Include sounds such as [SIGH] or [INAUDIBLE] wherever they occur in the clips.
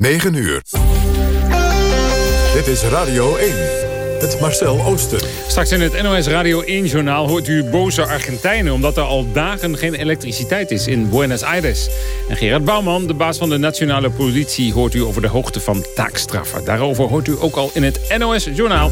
9 uur. Dit is Radio 1. Het Marcel Ooster. Straks in het NOS Radio 1-journaal hoort u boze Argentijnen... omdat er al dagen geen elektriciteit is in Buenos Aires. En Gerard Bouwman, de baas van de nationale politie... hoort u over de hoogte van taakstraffen. Daarover hoort u ook al in het NOS-journaal.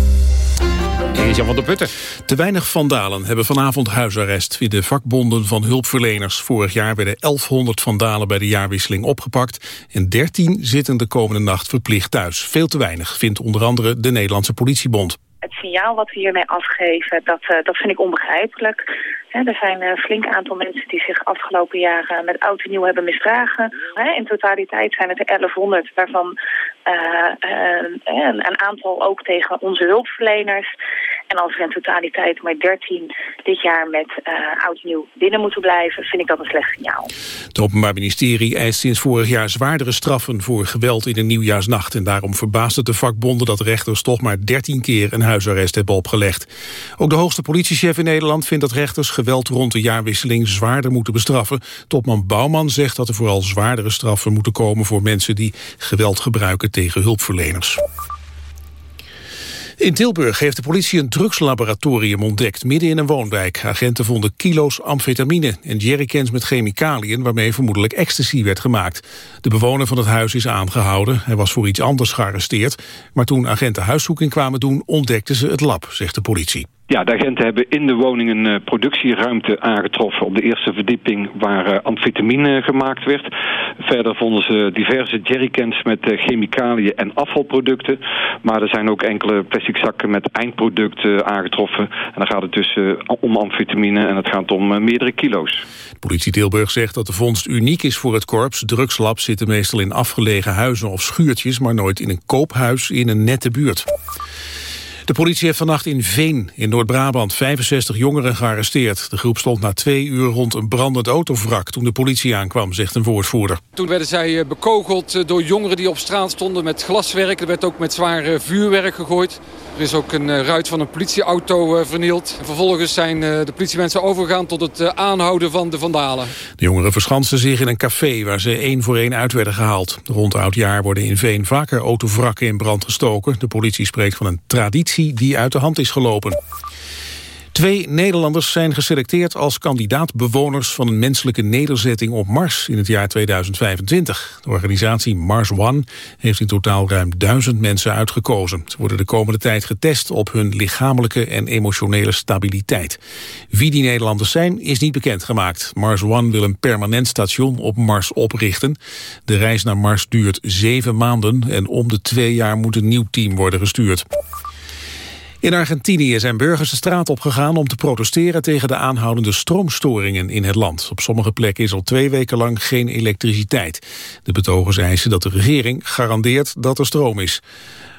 Is Jan van der Putten. Te weinig vandalen hebben vanavond huisarrest... in de vakbonden van hulpverleners. Vorig jaar werden 1100 vandalen bij de jaarwisseling opgepakt... en 13 zitten de komende nacht verplicht thuis. Veel te weinig, vindt onder andere de Nederlandse politiebond. Het signaal wat we hiermee afgeven, dat, uh, dat vind ik onbegrijpelijk. er zijn een flink aantal mensen die zich afgelopen jaren met oud en nieuw hebben misdragen. in totaliteit zijn het er 1100, waarvan uh, uh, een aantal ook tegen onze hulpverleners. En als er in totaliteit maar 13 dit jaar met oud en nieuw binnen moeten blijven, vind ik dat een slecht signaal. Het Openbaar Ministerie eist sinds vorig jaar zwaardere straffen voor geweld in de nieuwjaarsnacht. En daarom verbaast het de vakbonden dat rechters toch maar 13 keer een huisarrest hebben opgelegd. Ook de hoogste politiechef in Nederland vindt dat rechters geweld rond de jaarwisseling zwaarder moeten bestraffen. Topman Bouwman zegt dat er vooral zwaardere straffen moeten komen voor mensen die geweld gebruiken tegen hulpverleners. In Tilburg heeft de politie een drugslaboratorium ontdekt, midden in een woonwijk. Agenten vonden kilo's amfetamine en jerrycans met chemicaliën... waarmee vermoedelijk ecstasy werd gemaakt. De bewoner van het huis is aangehouden. Hij was voor iets anders gearresteerd. Maar toen agenten huiszoeking kwamen doen, ontdekten ze het lab, zegt de politie. Ja, de agenten hebben in de woning een uh, productieruimte aangetroffen op de eerste verdieping waar uh, amfetamine gemaakt werd. Verder vonden ze diverse jerrycans met uh, chemicaliën en afvalproducten. Maar er zijn ook enkele plastic zakken met eindproducten aangetroffen. En dan gaat het dus om amfetamine en het gaat om meerdere kilo's. Politie Tilburg zegt dat de vondst uniek is voor het korps. Drugslabs zitten meestal in afgelegen huizen of schuurtjes... maar nooit in een koophuis in een nette buurt. De politie heeft vannacht in Veen in Noord-Brabant 65 jongeren gearresteerd. De groep stond na twee uur rond een brandend autovrak toen de politie aankwam, zegt een woordvoerder. Toen werden zij bekogeld door jongeren die op straat stonden met glaswerk. Er werd ook met zwaar vuurwerk gegooid. Er is ook een ruit van een politieauto vernield. Vervolgens zijn de politiemensen overgegaan tot het aanhouden van de vandalen. De jongeren verschansten zich in een café waar ze één voor één uit werden gehaald. Rond oudjaar worden in Veen vaker autovrakken in brand gestoken. De politie spreekt van een traditie die uit de hand is gelopen. Twee Nederlanders zijn geselecteerd als kandidaat-bewoners van een menselijke nederzetting op Mars in het jaar 2025. De organisatie Mars One heeft in totaal ruim duizend mensen uitgekozen. Ze worden de komende tijd getest op hun lichamelijke en emotionele stabiliteit. Wie die Nederlanders zijn is niet bekendgemaakt. Mars One wil een permanent station op Mars oprichten. De reis naar Mars duurt zeven maanden en om de twee jaar moet een nieuw team worden gestuurd. In Argentinië zijn burgers de straat opgegaan om te protesteren tegen de aanhoudende stroomstoringen in het land. Op sommige plekken is al twee weken lang geen elektriciteit. De betogers eisen dat de regering garandeert dat er stroom is.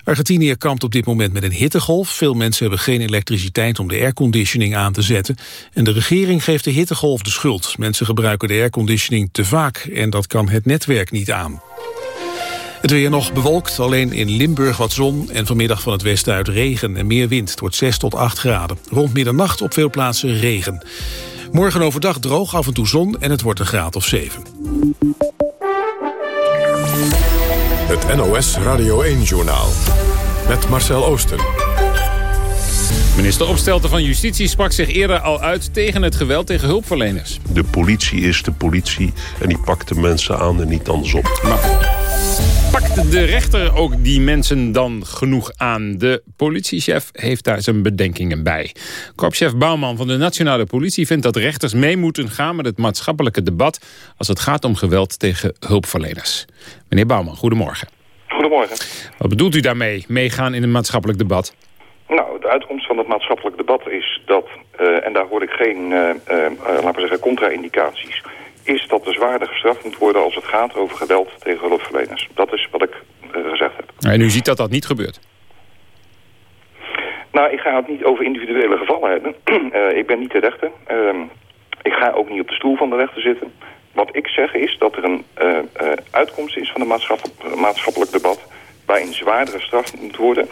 Argentinië kampt op dit moment met een hittegolf. Veel mensen hebben geen elektriciteit om de airconditioning aan te zetten. En de regering geeft de hittegolf de schuld. Mensen gebruiken de airconditioning te vaak en dat kan het netwerk niet aan. Het weer nog bewolkt, alleen in Limburg wat zon... en vanmiddag van het westen uit regen en meer wind. Het wordt 6 tot 8 graden. Rond middernacht op veel plaatsen regen. Morgen overdag droog, af en toe zon en het wordt een graad of 7. Het NOS Radio 1-journaal. Met Marcel Oosten. Minister Opstelten van Justitie sprak zich eerder al uit tegen het geweld tegen hulpverleners. De politie is de politie en die pakt de mensen aan en niet andersom. Maar pakt de rechter ook die mensen dan genoeg aan? De politiechef heeft daar zijn bedenkingen bij. Korpschef Bouwman van de Nationale Politie vindt dat rechters mee moeten gaan met het maatschappelijke debat als het gaat om geweld tegen hulpverleners. Meneer Bouwman, goedemorgen. Goedemorgen. Wat bedoelt u daarmee, meegaan in een maatschappelijk debat? Nou, de uitkomst van het maatschappelijk debat is dat, uh, en daar hoor ik geen, uh, uh, laten we zeggen, contra-indicaties is dat er zwaarder gestraft moet worden als het gaat over geweld tegen hulpverleners. Dat is wat ik uh, gezegd heb. En u ziet dat dat niet gebeurt? Nou, ik ga het niet over individuele gevallen hebben. uh, [CLEARS THROAT] ik ben niet de rechter. Uh, ik ga ook niet op de stoel van de rechter zitten. Wat ik zeg is dat er een uh, uitkomst is van het maatschappelijk debat... waarin zwaardere straf moet worden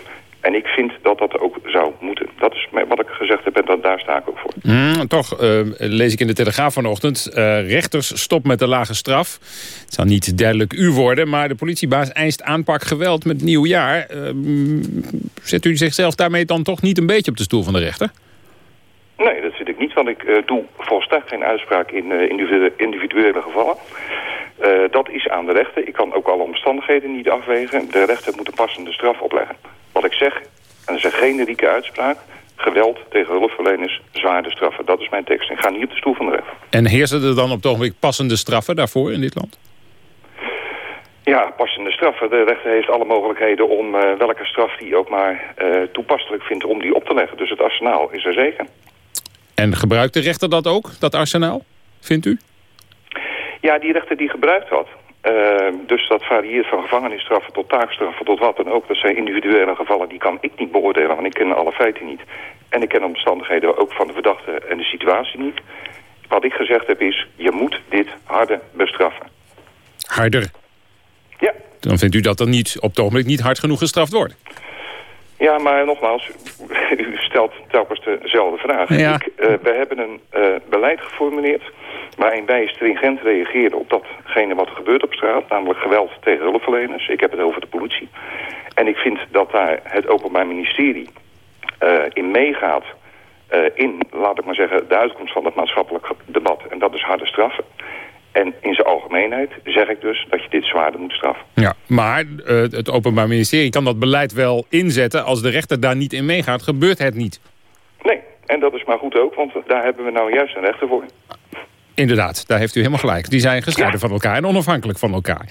en ik vind dat dat ook zou moeten. Dat is wat ik gezegd heb en dat, daar sta ik ook voor. Mm, toch uh, lees ik in de Telegraaf vanochtend... Uh, rechters stop met de lage straf. Het zal niet duidelijk u worden, maar de politiebaas eist aanpak geweld met nieuwjaar. Uh, zet u zichzelf daarmee dan toch niet een beetje op de stoel van de rechter? Nee, dat zit ik niet, want ik uh, doe volstrekt geen uitspraak in uh, individuele gevallen. Uh, dat is aan de rechter. Ik kan ook alle omstandigheden niet afwegen. De rechter moet een passende straf opleggen. Wat ik zeg, en dat is een generieke uitspraak... geweld tegen hulpverleners, zwaarde straffen. Dat is mijn tekst. Ik ga niet op de stoel van de rechter. En heersen er dan op het ogenblik passende straffen daarvoor in dit land? Ja, passende straffen. De rechter heeft alle mogelijkheden om uh, welke straf die ook maar uh, toepasselijk vindt om die op te leggen. Dus het arsenaal is er zeker. En gebruikt de rechter dat ook, dat arsenaal, vindt u? Ja, die rechter die gebruikt dat. Uh, dus dat varieert van gevangenisstraffen tot taakstraffen tot wat dan ook. Dat zijn individuele gevallen, die kan ik niet beoordelen, want ik ken alle feiten niet. En ik ken de omstandigheden ook van de verdachte en de situatie niet. Wat ik gezegd heb is, je moet dit harder bestraffen. Harder? Ja. Dan vindt u dat er niet, op het ogenblik niet hard genoeg gestraft wordt? Ja, maar nogmaals, u stelt telkens dezelfde vraag. Ja. Ik, uh, we hebben een uh, beleid geformuleerd waarin wij stringent reageren op datgene wat er gebeurt op straat, namelijk geweld tegen hulpverleners. Ik heb het over de politie. En ik vind dat daar het Openbaar Ministerie uh, in meegaat in, laat ik maar zeggen, de uitkomst van het maatschappelijk debat. En dat is harde straffen. En in zijn algemeenheid zeg ik dus dat je dit zwaarder moet straffen. Ja, maar uh, het Openbaar Ministerie kan dat beleid wel inzetten. Als de rechter daar niet in meegaat, gebeurt het niet. Nee, en dat is maar goed ook, want daar hebben we nou juist een rechter voor. Inderdaad, daar heeft u helemaal gelijk. Die zijn gescheiden ja. van elkaar en onafhankelijk van elkaar.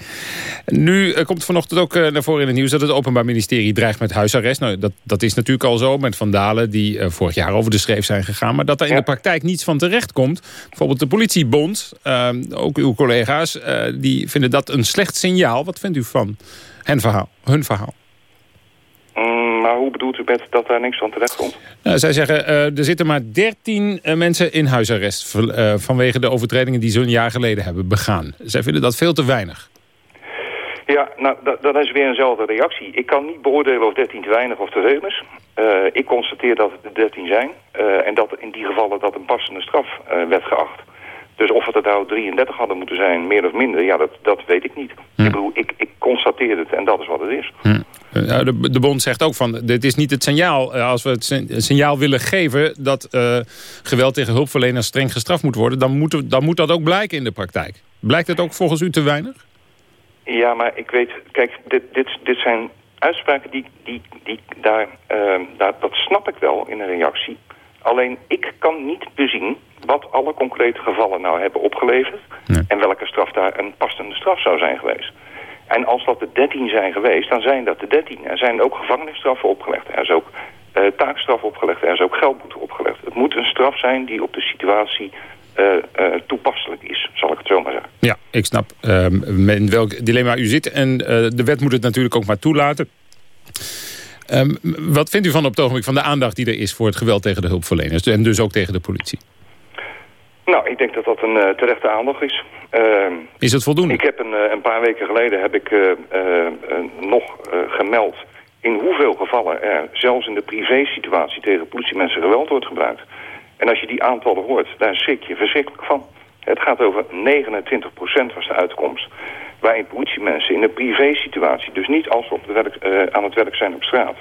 Nu uh, komt vanochtend ook uh, naar voren in het nieuws... dat het Openbaar Ministerie dreigt met huisarrest. Nou, dat, dat is natuurlijk al zo met Vandalen die uh, vorig jaar over de schreef zijn gegaan. Maar dat er in ja. de praktijk niets van terecht komt. Bijvoorbeeld de politiebond, ook uw collega's... die vinden dat een slecht signaal. Wat vindt u van hen verhaal, hun verhaal? Mm, maar hoe bedoelt u met dat daar niks van terecht komt? Nou, zij zeggen, uh, er zitten maar 13 uh, mensen in huisarrest... Uh, vanwege de overtredingen die ze een jaar geleden hebben begaan. Zij vinden dat veel te weinig. Ja, nou, dat, dat is weer eenzelfde reactie. Ik kan niet beoordelen of 13 te weinig of te veel is. ik constateer dat het er 13 zijn. en dat in die gevallen dat een passende straf werd geacht. Dus of het er nou 33 hadden moeten zijn, meer of minder, ja, dat, dat weet ik niet. Hm. Ik bedoel, ik, ik constateer het en dat is wat het is. Hm. De, de bond zegt ook van, dit is niet het signaal. Als we het signaal willen geven dat uh, geweld tegen hulpverleners streng gestraft moet worden... Dan moet, dan moet dat ook blijken in de praktijk. Blijkt het ook volgens u te weinig? Ja, maar ik weet, kijk, dit, dit, dit zijn uitspraken die, die, die daar, uh, daar, dat snap ik wel in een reactie. Alleen ik kan niet bezien wat alle concrete gevallen nou hebben opgeleverd... Nee. en welke straf daar een passende straf zou zijn geweest. En als dat de 13 zijn geweest, dan zijn dat de 13. Er zijn ook gevangenisstraffen opgelegd. Er is ook uh, taakstraf opgelegd. Er is ook geldboete opgelegd. Het moet een straf zijn die op de situatie uh, uh, toepasselijk is, zal ik het zo maar zeggen. Ja, ik snap um, in welk dilemma u zit. En de wet moet het natuurlijk ook maar toelaten. Um, wat vindt u van op het ogenblik van de aandacht die er is... voor het geweld tegen de hulpverleners en dus ook tegen de politie? Nou, ik denk dat dat een uh, terechte aandacht is. Uh, is het voldoende? Ik heb een, uh, een paar weken geleden heb ik uh, nog gemeld... in hoeveel gevallen er zelfs in de privé-situatie tegen politiemensen geweld wordt gebruikt. En als je die aantallen hoort, daar schrik je verschrikkelijk van. Het gaat over 29% was de uitkomst. Waarin politiemensen in een privé-situatie, dus niet als we op de werk, aan het werk zijn op straat...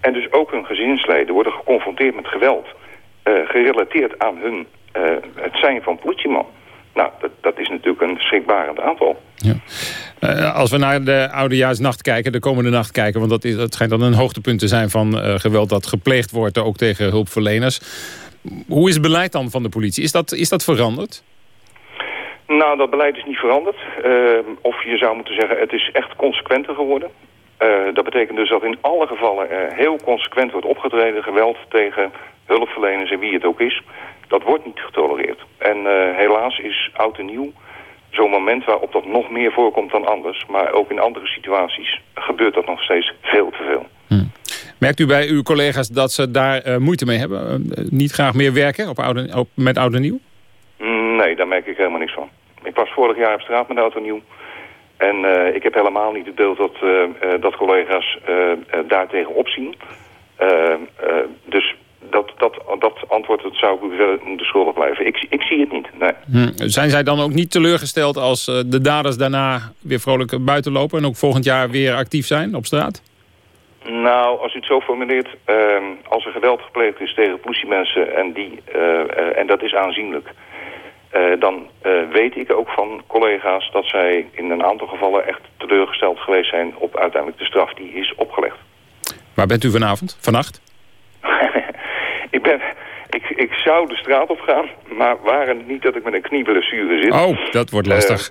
en dus ook hun gezinsleden worden geconfronteerd met geweld... gerelateerd aan hun het zijn van politieman. Nou, dat, dat is natuurlijk een schrikbarend aantal. Ja. Uh, als we naar de oudejaarsnacht kijken, de komende nacht kijken... want dat, is, dat schijnt dan een hoogtepunt te zijn van uh, geweld dat gepleegd wordt... ook tegen hulpverleners. Hoe is het beleid dan van de politie? Is dat, is dat veranderd? Nou, dat beleid is niet veranderd. Uh, of je zou moeten zeggen, het is echt consequenter geworden. Dat betekent dus dat in alle gevallen heel consequent wordt opgetreden... geweld tegen hulpverleners en wie het ook is... Dat wordt niet getolereerd. En uh, helaas is oud en nieuw zo'n moment waarop dat nog meer voorkomt dan anders. Maar ook in andere situaties gebeurt dat nog steeds veel te veel. Hm. Merkt u bij uw collega's dat ze daar uh, moeite mee hebben? Uh, niet graag meer werken op oude, op, met oud en nieuw? Nee, daar merk ik helemaal niks van. Ik was vorig jaar op straat met oud en nieuw. En uh, ik heb helemaal niet het beeld dat, dat collega's daartegen opzien. dus dat, dat, dat antwoord dat zou ik verder moeten schuldig blijven. Ik, ik zie het niet, nee. Hm. Zijn zij dan ook niet teleurgesteld als uh, de daders daarna weer vrolijk buiten lopen... en ook volgend jaar weer actief zijn op straat? Nou, als u het zo formuleert, uh, als er geweld gepleegd is tegen politiemensen en, die, uh, en dat is aanzienlijk... dan weet ik ook van collega's dat zij in een aantal gevallen echt teleurgesteld geweest zijn op uiteindelijk de straf die is opgelegd. Waar bent u vanavond, vannacht? [LAUGHS] ik, ben, ik, ik zou de straat op gaan, maar waren het niet dat ik met een knieblessure zit. Oh, dat wordt lastig.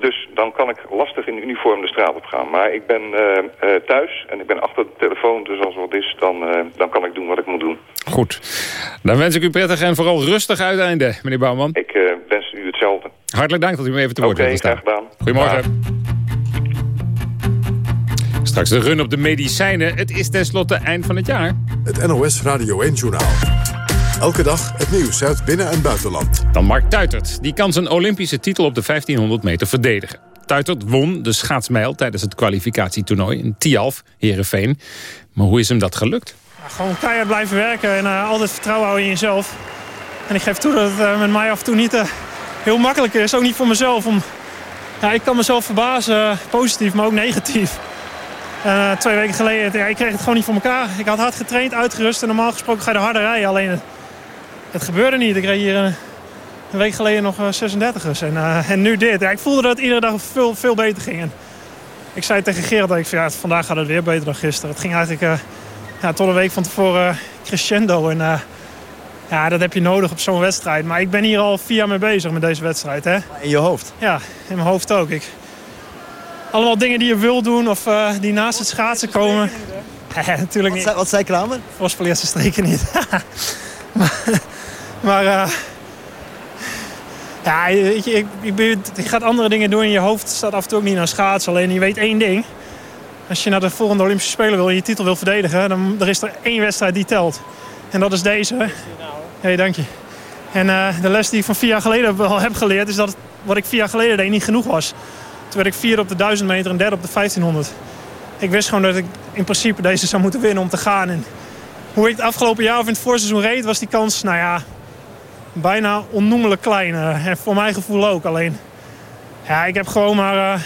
Dus dan kan ik lastig in uniform de straat op gaan. Maar ik ben uh, uh, thuis en ik ben achter de telefoon, dus als er wat is, dan, dan kan ik doen wat ik moet doen. Goed. Dan wens ik u prettig en vooral rustig uiteinde, meneer Bouwman. Ik wens u hetzelfde. Hartelijk dank dat u me even te woord okay, wilt staan. gedaan. Goedemorgen. Straks de run op de medicijnen. Het is tenslotte eind van het jaar. Het NOS Radio 1-journaal. Elke dag het nieuws uit binnen- en buitenland. Dan Mark Tuitert. Die kan zijn Olympische titel op de 1500 meter verdedigen. Tuitert won de schaatsmijl tijdens het kwalificatietoernooi in Tialf, Heerenveen. Maar hoe is hem dat gelukt? Ja, gewoon keihard blijven werken en uh, altijd vertrouwen houden in jezelf. En ik geef toe dat het uh, met mij af en toe niet uh, heel makkelijk is. Ook niet voor mezelf. Om, ja, ik kan mezelf verbazen, positief, maar ook negatief. Uh, twee weken geleden, ja, ik kreeg het gewoon niet voor elkaar. Ik had hard getraind, uitgerust en normaal gesproken ga je de harde rijden. Alleen het, gebeurde niet. Ik reed hier een, een week geleden nog uh, 36ers en, uh, en nu dit. Ja, ik voelde dat het iedere dag veel, veel beter ging. En ik zei tegen Gerard dat ik ja, vandaag gaat het weer beter dan gisteren. Het ging eigenlijk ja, tot een week van tevoren crescendo. En ja, dat heb je nodig op zo'n wedstrijd. Maar ik ben hier al vier jaar mee bezig met deze wedstrijd. Hè? In je hoofd? Ja, in mijn hoofd ook. Ik, allemaal dingen die je wil doen of uh, die naast het schaatsen komen. [LAUGHS] Ja, natuurlijk niet. Wat, wat zei Kramer? Voorspel streken niet. [LAUGHS] maar maar uh, ja, ik, ik, je gaat andere dingen doen in je hoofd. staat af en toe ook niet naar schaatsen. Alleen je weet één ding. Als je naar de volgende Olympische Spelen wil en je titel wil verdedigen... dan er is er één wedstrijd die telt. En dat is deze. Hé, hey, dank je. En uh, de les die ik van vier jaar geleden wel heb geleerd... is dat wat ik vier jaar geleden deed niet genoeg was. Toen werd ik vierde op de 1000 meter en derde op de 1500. Ik wist gewoon dat ik in principe deze zou moeten winnen om te gaan. En hoe ik het afgelopen jaar of in het voorseizoen reed... was die kans, nou ja, bijna onnoemelijk klein. En voor mijn gevoel ook. Alleen, ja, ik heb gewoon maar... Uh,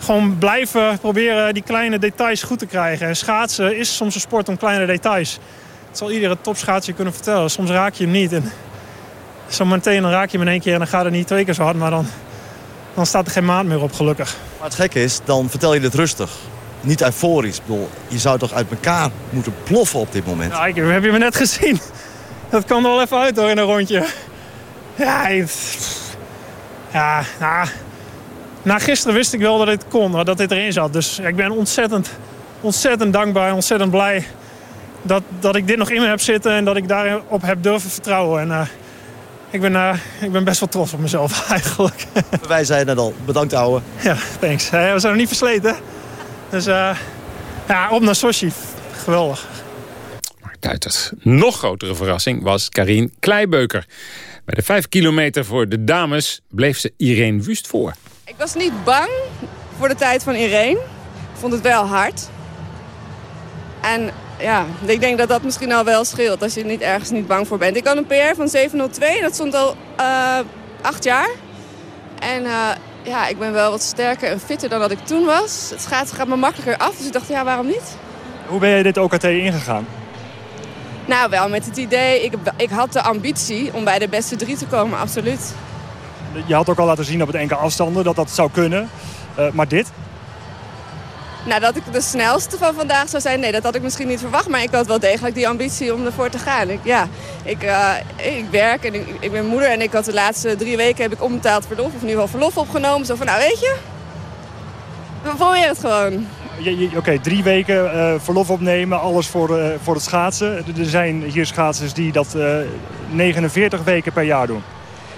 gewoon blijven proberen die kleine details goed te krijgen. En schaatsen is soms een sport om kleine details. Dat zal iedere topschaatser kunnen vertellen. Soms raak je hem niet. En zo meteen dan raak je hem in één keer en dan gaat het niet twee keer zo hard. Maar dan, dan staat er geen maat meer op, gelukkig. Maar het gekke is, dan vertel je dit rustig. Niet euforisch. Ik bedoel, je zou toch uit elkaar moeten ploffen op dit moment? Ja, ik, heb je me net gezien. Dat kwam er wel even uit hoor, in een rondje. Ja, ja nou, na gisteren wist ik wel dat dit kon, dat dit erin zat. Dus ik ben ontzettend, ontzettend dankbaar en ontzettend blij dat, dat ik dit nog in me heb zitten en dat ik daarop heb durven vertrouwen. En, uh, ik, ben, uh, ik ben best wel trots op mezelf [LAUGHS] eigenlijk. Wij zijn net al. Bedankt ouwe. Ja, thanks. we zijn nog niet versleten. Dus uh, ja, op naar Sochi. Geweldig. Duiters. Nog grotere verrassing was Karin Kleibeuker. Bij de 5 kilometer voor de dames bleef ze Irene Wust voor. Ik was niet bang voor de tijd van Irene. Ik vond het wel hard. En ja, ik denk dat dat misschien al wel scheelt als je niet ergens niet bang voor bent. Ik had een PR van 702, dat stond al uh, acht jaar. En uh, ja, ik ben wel wat sterker en fitter dan dat ik toen was. Het schaatsen gaat me makkelijker af, dus ik dacht, ja, waarom niet? Hoe ben je dit OKT ingegaan? Nou, wel met het idee, ik, ik had de ambitie om bij de beste drie te komen, absoluut. Je had ook al laten zien op het enkele afstanden dat dat zou kunnen. Uh, maar dit? Nou, dat ik de snelste van vandaag zou zijn, nee, dat had ik misschien niet verwacht. Maar ik had wel degelijk die ambitie om ervoor te gaan. Ik, ja, ik, uh, ik werk en ik, ik, ben moeder en ik had de laatste drie weken heb ik onbetaald verlof, of in ieder geval verlof opgenomen. Zo van, nou weet je, we proberen het gewoon. Oké, okay, drie weken uh, verlof opnemen, alles voor, uh, voor het schaatsen. Er zijn hier schaatsers die dat 49 weken per jaar doen.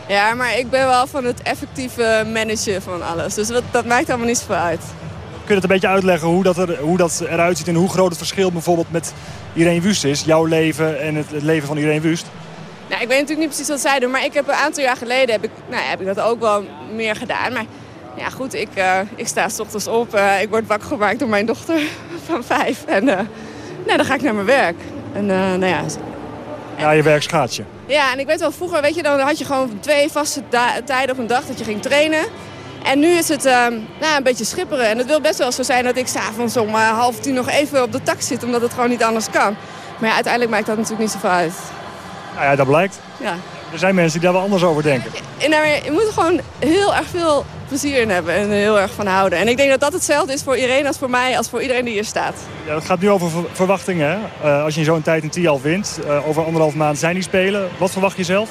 Ja, maar ik ben wel van het effectieve managen van alles. Dus dat, dat maakt allemaal niet zoveel uit. Kun je het een beetje uitleggen hoe dat, er, hoe dat eruit ziet... en hoe groot het verschil bijvoorbeeld met Irene Wust is? Jouw leven en het, het leven van Irene Wust? Nou, ik weet natuurlijk niet precies wat zij doen. Maar ik heb een aantal jaar geleden heb ik, nou, heb ik dat ook wel meer gedaan. Maar ja, goed, ik, uh, ik sta s ochtends op. Uh, ik word wakker gemaakt door mijn dochter [LAUGHS] van vijf. En uh, nou, dan ga ik naar mijn werk. En nou ja, Ja, je werk schaats Ja, en ik weet wel, vroeger weet je, dan had je gewoon twee vaste tijden op een dag dat je ging trainen. En nu is het uh, nou, een beetje schipperen. En het wil best wel zo zijn dat ik s'avonds om half tien nog even op de tak zit. Omdat het gewoon niet anders kan. Maar ja, uiteindelijk maakt dat natuurlijk niet zoveel uit. Nou ja, dat blijkt. Ja. Er zijn mensen die daar wel anders over denken. En je moet gewoon heel erg veel plezier in hebben en heel erg van houden. En ik denk dat dat hetzelfde is voor iedereen als voor mij, als voor iedereen die hier staat. Ja, het gaat nu over verwachtingen. Hè? Uh, als je in zo'n tijd een TIAL wint, uh, over anderhalf maand zijn die spelen. Wat verwacht je zelf?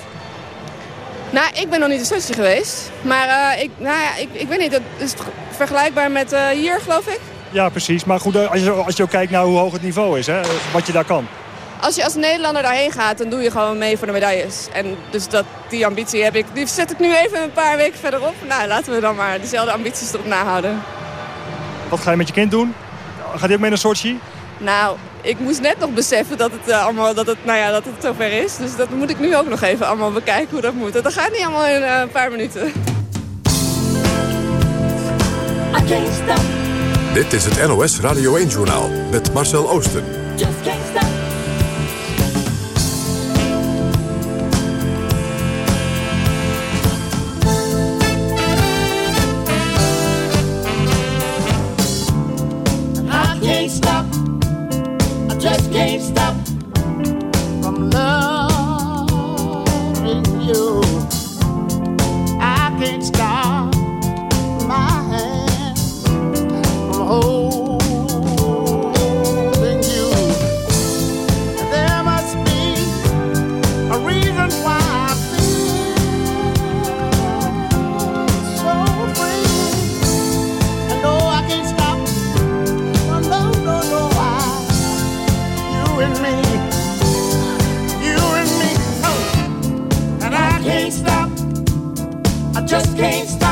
Nou, ik ben nog niet in Sochi geweest. Maar uh, ik, nou ja, ik, ik weet niet, dat is vergelijkbaar met hier, geloof ik? Ja, precies. Maar goed, als je, als je ook kijkt naar hoe hoog het niveau is, hè? wat je daar kan. Als je als Nederlander daarheen gaat, dan doe je gewoon mee voor de medailles. En dus dat, die ambitie heb ik. Die zet ik nu even een paar weken verderop. Nou, laten we dan maar dezelfde ambities erop nahouden. Wat ga je met je kind doen? Gaat hij ook mee naar Sochi? Nou, ik moest net nog beseffen dat het, uh, allemaal, dat het, nou ja, dat het zover is. Dus dat moet ik nu ook nog even allemaal bekijken hoe dat moet. Dat gaat niet allemaal in uh, een paar minuten. Dit is het NOS Radio 1-journaal met Marcel Oosten. just can't stop.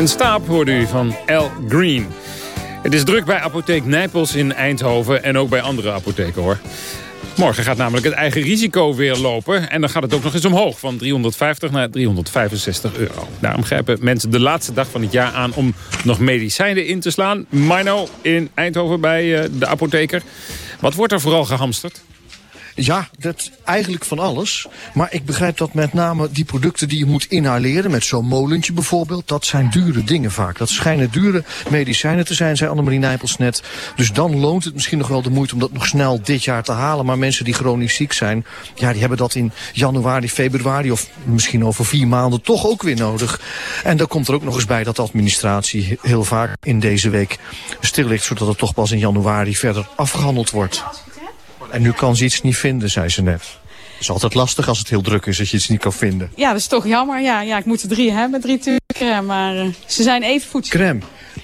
Can Stop hoorde u van Al Green. Het is druk bij apotheek Nijpels in Eindhoven en ook bij andere apotheken hoor. Morgen gaat namelijk het eigen risico weer lopen. En dan gaat het ook nog eens omhoog. Van 350 naar 365 euro. Daarom grijpen mensen de laatste dag van het jaar aan... om nog medicijnen in te slaan. Mino in Eindhoven bij eh, de apotheker. Wat wordt er vooral gehamsterd? Ja, dat eigenlijk van alles. Maar ik begrijp dat met name die producten die je moet inhaleren... met zo'n molentje bijvoorbeeld, dat zijn dure dingen vaak. Dat schijnen dure medicijnen te zijn, zei Annemarie Nijpels net. Dus dan loont het misschien nog wel de moeite om dat nog snel dit jaar te halen. Maar mensen die chronisch ziek zijn, ja, die hebben dat in januari, februari... of misschien over vier maanden toch ook weer nodig. En dan komt er ook nog eens bij dat de administratie heel vaak in deze week stil ligt... zodat het toch pas in januari verder afgehandeld wordt. En nu kan ze iets niet vinden, zei ze net. Het is altijd lastig als het heel druk is, dat je iets niet kan vinden. Ja, dat is toch jammer. Ja, ja ik moet er drie hebben, drie tuben crème. Maar uh, ze zijn even voedsel. Crème?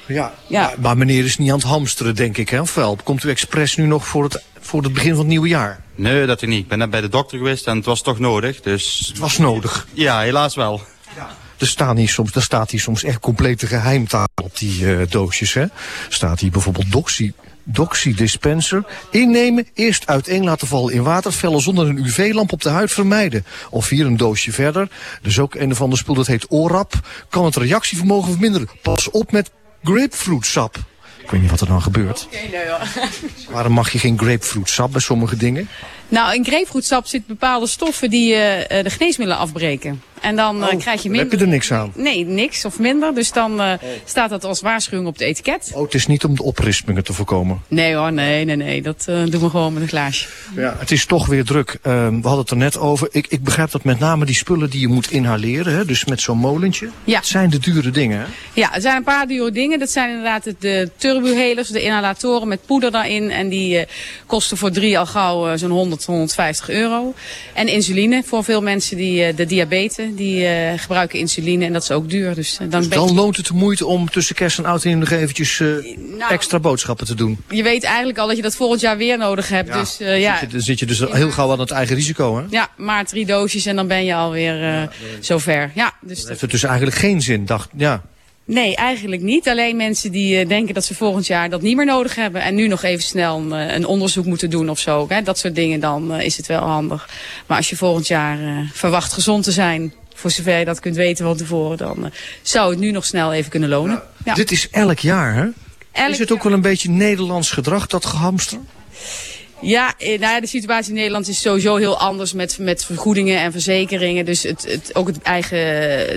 Ja. ja. Maar, meneer is niet aan het hamsteren, denk ik, hè? Of wel? Komt u expres nu nog voor het, voor het begin van het nieuwe jaar? Nee, dat niet. Ik ben net bij de dokter geweest en het was toch nodig, dus... Het was nodig? Ja, helaas wel. Ja. Er, staan hier soms, er staat hier soms echt complete geheimtaal op die uh, doosjes. Hè? Staat hier bijvoorbeeld doxy, doxydispenser. Innemen, eerst uiteen laten vallen in watervellen zonder een UV-lamp op de huid vermijden. Of hier een doosje verder. Dus ook een of ander spul dat heet ORAP. Kan het reactievermogen verminderen. Pas op met grapefruitsap. Ik weet niet wat er dan gebeurt. Okay, nee, hoor. Waarom mag je geen grapefruitsap bij sommige dingen? Nou, in grapefruitsap zitten bepaalde stoffen die uh, de geneesmiddelen afbreken. En dan uh, oh, krijg je minder... heb je er niks aan? Nee, niks of minder. Dus dan uh, staat dat als waarschuwing op het etiket. Oh, het is niet om de oprispingen te voorkomen? Nee hoor, nee, nee, nee. Dat doen we gewoon met een glaasje. Ja, het is toch weer druk. We hadden het er net over. Ik, ik begrijp dat met name die spullen die je moet inhaleren, hè, dus met zo'n molentje. Ja. Het zijn de dure dingen, hè? Ja, het zijn een paar dure dingen. Dat zijn inderdaad de turbohelers, de inhalatoren met poeder daarin. En die kosten voor drie al gauw zo'n 100, 150 euro. En insuline voor veel mensen die de diabetes, die gebruiken insuline en dat is ook duur. Dus, dan, dus dan loont het de moeite om tussen kerst en oud en nog eventjes uh, nou, extra boodschappen te doen. Je weet eigenlijk al dat je dat volgend jaar weer nodig hebt. Ja, dus, uh, ja. Zit je, dan zit je dus heel gauw aan het eigen risico, hè? Ja, maar drie doosjes en dan ben je alweer ja, zover. Ja, dus dat heeft het dus eigenlijk geen zin, dacht ja. Nee, eigenlijk niet. Alleen mensen die uh, denken dat ze volgend jaar dat niet meer nodig hebben... en nu nog even snel een, een onderzoek moeten doen of zo. Hè, dat soort dingen, dan uh, is het wel handig. Maar als je volgend jaar verwacht gezond te zijn voor zover je dat kunt weten van tevoren, dan zou het nu nog snel even kunnen lonen. Ja. Dit is elk jaar, hè? Elk is het ook wel een beetje Nederlands gedrag, dat gehamster? Ja, nou ja, de situatie in Nederland is sowieso heel anders met, met vergoedingen en verzekeringen. Dus het, het, ook het eigen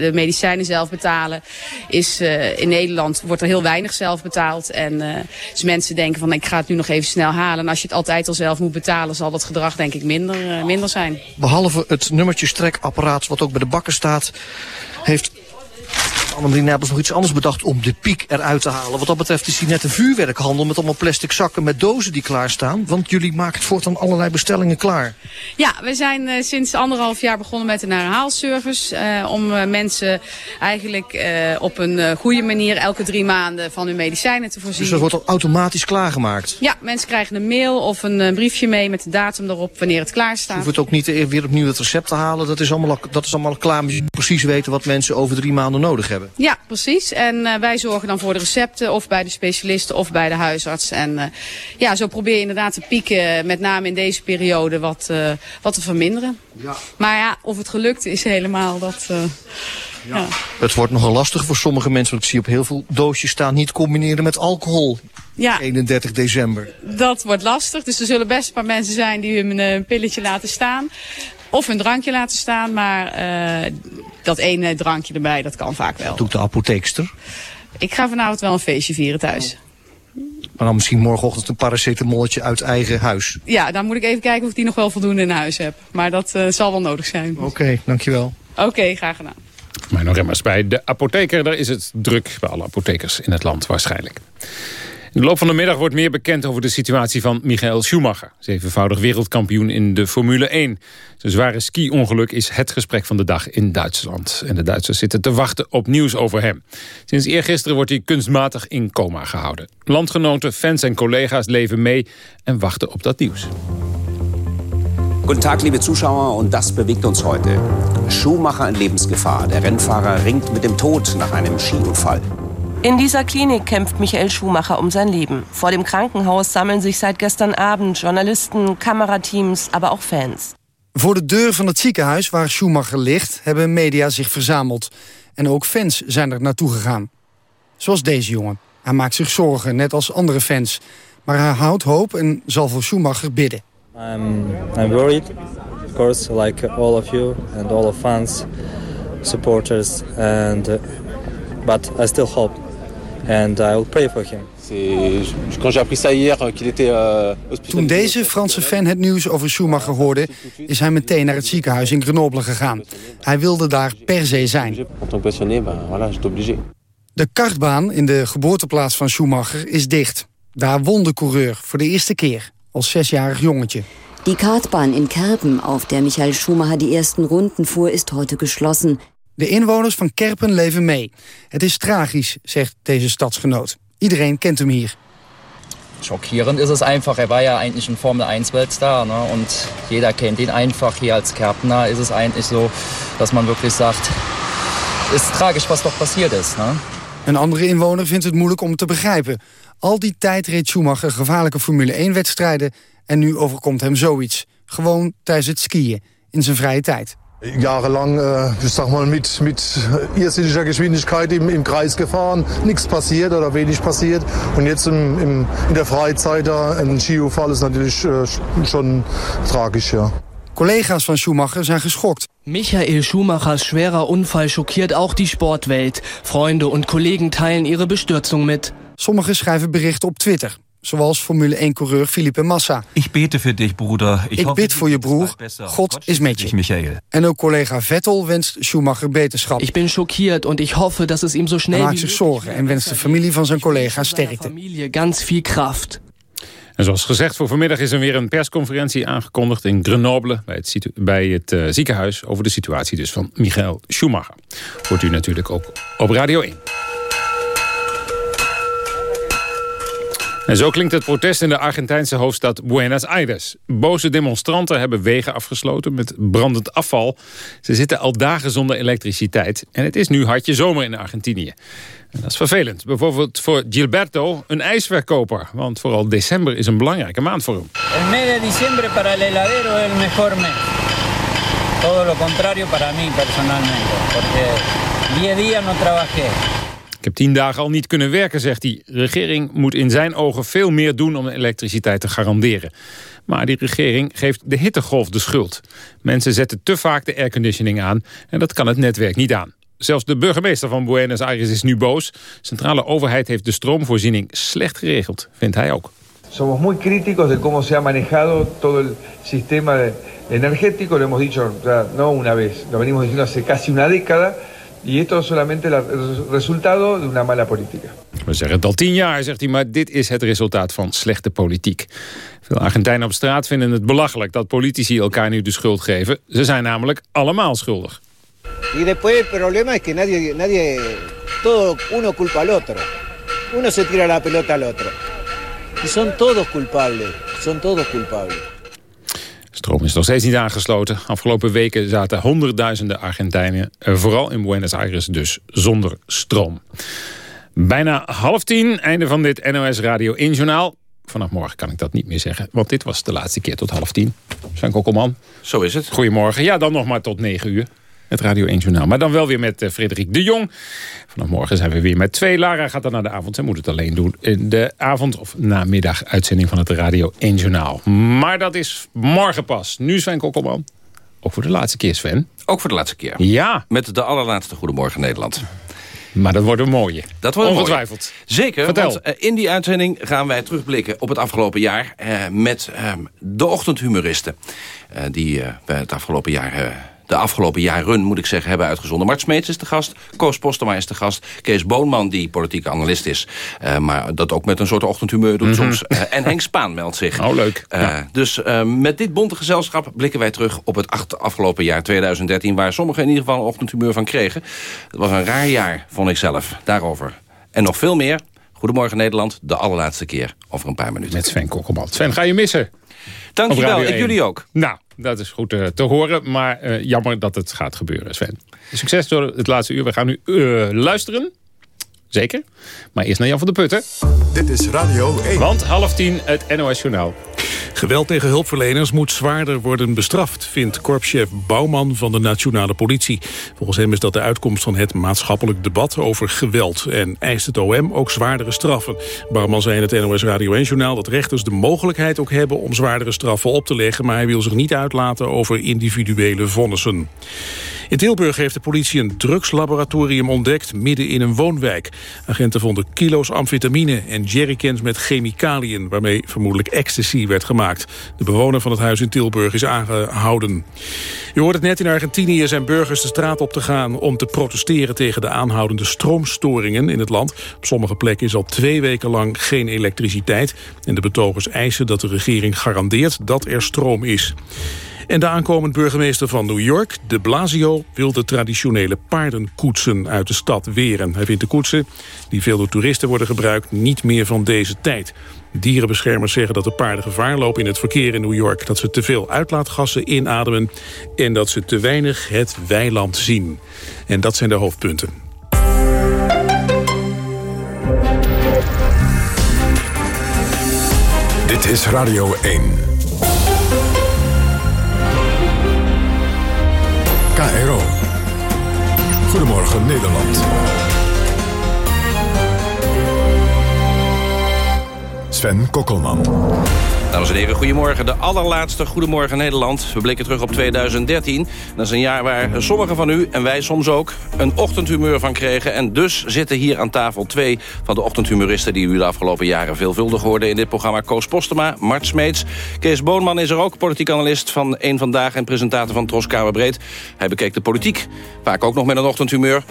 de medicijnen zelf betalen is uh, in Nederland wordt er heel weinig zelf betaald. En uh, dus mensen denken van ik ga het nu nog even snel halen. En als je het altijd al zelf moet betalen zal dat gedrag denk ik minder, minder zijn. Behalve het nummertje strekapparaat wat ook bij de bakken staat, heeft Annemarie Nijpels nog iets anders bedacht om de piek eruit te halen. Wat dat betreft is hier net een vuurwerkhandel met allemaal plastic zakken met dozen die klaarstaan. Want jullie maken voortaan allerlei bestellingen klaar. Ja, we zijn uh, sinds anderhalf jaar begonnen met een herhaalservice. Uh, om uh, mensen eigenlijk op een goede manier elke drie maanden van hun medicijnen te voorzien. Dus dat wordt al automatisch klaargemaakt? Ja, mensen krijgen een mail of een briefje mee met de datum erop wanneer het klaar staat. Je hoeft ook niet weer opnieuw het recept te halen. Dat is allemaal, dat is allemaal klaar. Je precies weten wat mensen over drie maanden nodig hebben. Ja, precies. En uh, wij zorgen dan voor de recepten of bij de specialisten of bij de huisarts. En uh, ja, zo probeer je inderdaad te pieken, met name in deze periode, wat, uh, wat te verminderen. Ja. Maar ja, of het gelukt is helemaal, dat... Ja. ja. Het wordt nogal lastig voor sommige mensen, want ik zie op heel veel doosjes staan niet combineren met alcohol. Ja. 31 december. Dat wordt lastig, dus er zullen best een paar mensen zijn die hun een pilletje laten staan. Of een drankje laten staan, maar uh, dat ene drankje erbij, dat kan vaak wel. Doet de apotheekster? Ik ga vanavond wel een feestje vieren thuis. Maar dan misschien morgenochtend een paracetamolletje uit eigen huis. Ja, dan moet ik even kijken of ik die nog wel voldoende in huis heb. Maar dat uh, zal wel nodig zijn. Oké, okay, dankjewel. Oké, okay, graag gedaan. Maar nog emmers bij de apotheker. Daar is het druk bij alle apothekers in het land waarschijnlijk. In de loop van de middag wordt meer bekend over de situatie van Michael Schumacher. Zevenvoudig wereldkampioen in de Formule 1. Zijn zware ski-ongeluk is het gesprek van de dag in Duitsland. En de Duitsers zitten te wachten op nieuws over hem. Sinds eergisteren wordt hij kunstmatig in coma gehouden. Landgenoten, fans en collega's leven mee en wachten op dat nieuws. Guten Tag, liebe Zuschauer, und das bewegt uns heute. Schumacher in Lebensgefahr. Der Rennfahrer ringt mit dem nach einem Skiunfall. In dieser Klinik kämpft Michael Schumacher um sein Leben. Vor dem Krankenhaus sammeln sich seit gestern Abend Journalisten, Kamerateams, aber auch Fans. Voor de deur van het ziekenhuis waar Schumacher ligt... hebben media zich verzameld. En ook fans zijn er naartoe gegaan. Zoals deze jongen. Hij maakt zich zorgen, net als andere fans. Maar hij houdt hoop en zal voor Schumacher bidden. I'm, I'm worried, of course, like all of you and all of fans, supporters, and uh, but I still hope, and I will pray for him. Quand j'ai appris ça hier qu'il était euh, Toen deze Franse fan het nieuws over Schumacher hoorde... is hij meteen naar het ziekenhuis in Grenoble gegaan. Hij wilde daar per se zijn. De kartbaan in de geboorteplaats van Schumacher is dicht. Daar won de coureur voor de eerste keer, als zesjarig jongetje. Die Kartbahn in Kerpen, auf der Michael Schumacher die ersten Runden fuhr, ist heute geschlossen. De inwoners van Kerpen leven mee. Het is tragisch, zegt deze stadsgenoot. Iedereen kent hem hier. Schockierend ist es einfach. Er war ja eigentlich ein Formel-1-Weltstar. Ne? Und jeder kennt ihn einfach. Hier als Kärntner ist es eigentlich so, dass man wirklich sagt, ist tragisch, was doch passiert ist. Ne? Een andere inwoner vindt het moeilijk om te begrijpen. Al die tijd reed Schumacher gevaarlijke Formule 1-wedstrijden... en nu overkomt hem zoiets. Gewoon tijdens het skiën, in zijn vrije tijd. Jahrelang, äh, ich sag mal, mit, mit irrsinniger Geschwindigkeit im, im Kreis gefahren, nichts passiert oder wenig passiert. Und jetzt im, im, in der Freizeit da ein Skiunfall ist natürlich äh, schon tragisch, ja. Collega's van Schumacher zijn geschokt. Michael Schumachers schwerer Unfall schockiert auch die Sportwelt. Freunde und Kollegen teilen ihre Bestürzung mit. Sommigen schrijven berichten op Twitter. Zoals Formule 1-coureur Felipe Massa. Ik bete voor dich, broeder. Ik, bid voor je broer. God is met je. En ook collega Vettel wenst Schumacher beterschap. Ik ben schockiert en ik hoffe dat het hem zo snel Hij maakt zich zorgen en wenst de familie van zijn collega sterkte. Familie ganz viel kracht. En zoals gezegd, voor vanmiddag is er weer een persconferentie aangekondigd in Grenoble... bij het, bij het uh, ziekenhuis over de situatie dus van Michael Schumacher. Hoort u natuurlijk ook op Radio 1. En zo klinkt het protest in de Argentijnse hoofdstad Buenos Aires. Boze demonstranten hebben wegen afgesloten met brandend afval. Ze zitten al dagen zonder elektriciteit. En het is nu hartje zomer in Argentinië. En dat is vervelend. Bijvoorbeeld voor Gilberto, een ijsverkoper. Want vooral december is een belangrijke maand voor hem. El mes de diciembre para el heladero es el mejor mes. Todo lo contrario para mí personalmente. Porque día a día no trabajé. Ik heb tien dagen al niet kunnen werken, zegt hij. De regering moet in zijn ogen veel meer doen om de elektriciteit te garanderen. Maar die regering geeft de hittegolf de schuld. Mensen zetten te vaak de airconditioning aan en dat kan het netwerk niet aan. Zelfs de burgemeester van Buenos Aires is nu boos. Centrale overheid heeft de stroomvoorziening slecht geregeld, vindt hij ook. Somos muy críticos de cómo se ha manejado todo el sistema energético. Lo hemos dicho no una vez, lo venimos diciendo hace casi una década. Y esto es solamente el resultado de una mala política. We zeggen het al tien jaar, zegt hij, maar dit is het resultaat van slechte politiek. Veel Argentijnen op straat vinden het belachelijk dat politici elkaar nu de schuld geven. Ze zijn namelijk allemaal schuldig. Y después el problema es que nadie, nadie, todo uno culpa al otro. Uno se tira la pelota al otro. Y son todos culpables, son todos culpables. Stroom is nog steeds niet aangesloten. Afgelopen weken zaten honderdduizenden Argentijnen, eh, vooral in Buenos Aires dus, zonder stroom. Bijna half tien, einde van dit NOS Radio 1 Journaal. Vanaf morgen kan ik dat niet meer zeggen, want dit was de laatste keer tot half tien. Zijn Kokkelman. Zo is het. Goedemorgen. Ja, dan nog maar tot negen uur. Het Radio 1 Journaal. Maar dan wel weer met uh, Frederik de Jong. Vanaf morgen zijn we weer met twee. Lara gaat dan naar de avond. Zij moet het alleen doen in de avond- of namiddag uitzending van het Radio 1 Journaal. Maar dat is morgen pas. Nu Sven Kokkelman. Ook voor de laatste keer, Sven. Ook voor de laatste keer. Ja. Met de allerlaatste Goedemorgen Nederland. Maar dat wordt een mooie. Dat wordt Ongetwijfeld. Mooie. Zeker, Vertel. want uh, in die uitzending gaan wij terugblikken op het afgelopen jaar... Uh, met uh, de ochtendhumoristen die we het afgelopen jaar de afgelopen jaren, moet ik zeggen, hebben uitgezonden. Mart Smeets is de gast, Koos Postema is de gast... Kees Boonman, die politieke analist is... Uh, maar dat ook met een soort ochtendhumeur doet mm -hmm. soms. Uh, en Henk Spaan meldt zich. Oh, leuk. Ja. Dus met dit bonte gezelschap blikken wij terug op het afgelopen jaar 2013... waar sommigen in ieder geval een ochtendhumeur van kregen. Het was een raar jaar, vond ik zelf. Daarover. En nog veel meer. Goedemorgen Nederland, de allerlaatste keer over een paar minuten. Met Sven Kokkelman. Sven, ga je missen? Dankjewel, ik jullie ook. Nou, dat is goed uh, te horen, maar uh, jammer dat het gaat gebeuren, Sven. Succes door het laatste uur. We gaan nu uh, luisteren Zeker. Maar eerst naar Jan van der Putten. Dit is Radio 1. Want half tien het NOS Journaal. Geweld tegen hulpverleners moet zwaarder worden bestraft... vindt korpschef Bouwman van de Nationale Politie. Volgens hem is dat de uitkomst van het maatschappelijk debat over geweld... en eist het OM ook zwaardere straffen. Bouwman zei in het NOS Radio 1-journaal dat rechters de mogelijkheid ook hebben... om zwaardere straffen op te leggen... maar hij wil zich niet uitlaten over individuele vonnissen. In Tilburg heeft de politie een drugslaboratorium ontdekt midden in een woonwijk. Agenten vonden kilo's amfetamine en jerrycans met chemicaliën... waarmee vermoedelijk ecstasy werd gemaakt. De bewoner van het huis in Tilburg is aangehouden. Je hoort het net, in Argentinië zijn burgers de straat op te gaan... om te protesteren tegen de aanhoudende stroomstoringen in het land. Op sommige plekken is al twee weken lang geen elektriciteit. En de betogers eisen dat de regering garandeert dat er stroom is. En de aankomend burgemeester van New York, de Blasio... wil de traditionele paardenkoetsen uit de stad weren. Hij vindt de koetsen, die veel door toeristen worden gebruikt... niet meer van deze tijd. Dierenbeschermers zeggen dat de paarden gevaar lopen in het verkeer in New York. Dat ze te veel uitlaatgassen inademen en dat ze te weinig het weiland zien. En dat zijn de hoofdpunten. Dit is Radio 1. Goedemorgen Nederland. Sven Kokkelman. Dames en heren, goedemorgen. De allerlaatste Goedemorgen Nederland. We blikken terug op 2013. Dat is een jaar waar sommigen van u, en wij soms ook... een ochtendhumeur van kregen. En dus zitten hier aan tafel twee van de ochtendhumoristen... die u de afgelopen jaren veelvuldig hoorden in dit programma. Koos Postema, Mart Smeets. Kees Boonman is er ook, politiek analist van Eén Vandaag... en presentator van Tros Breed. Hij bekeek de politiek, vaak ook nog met een ochtendhumeur.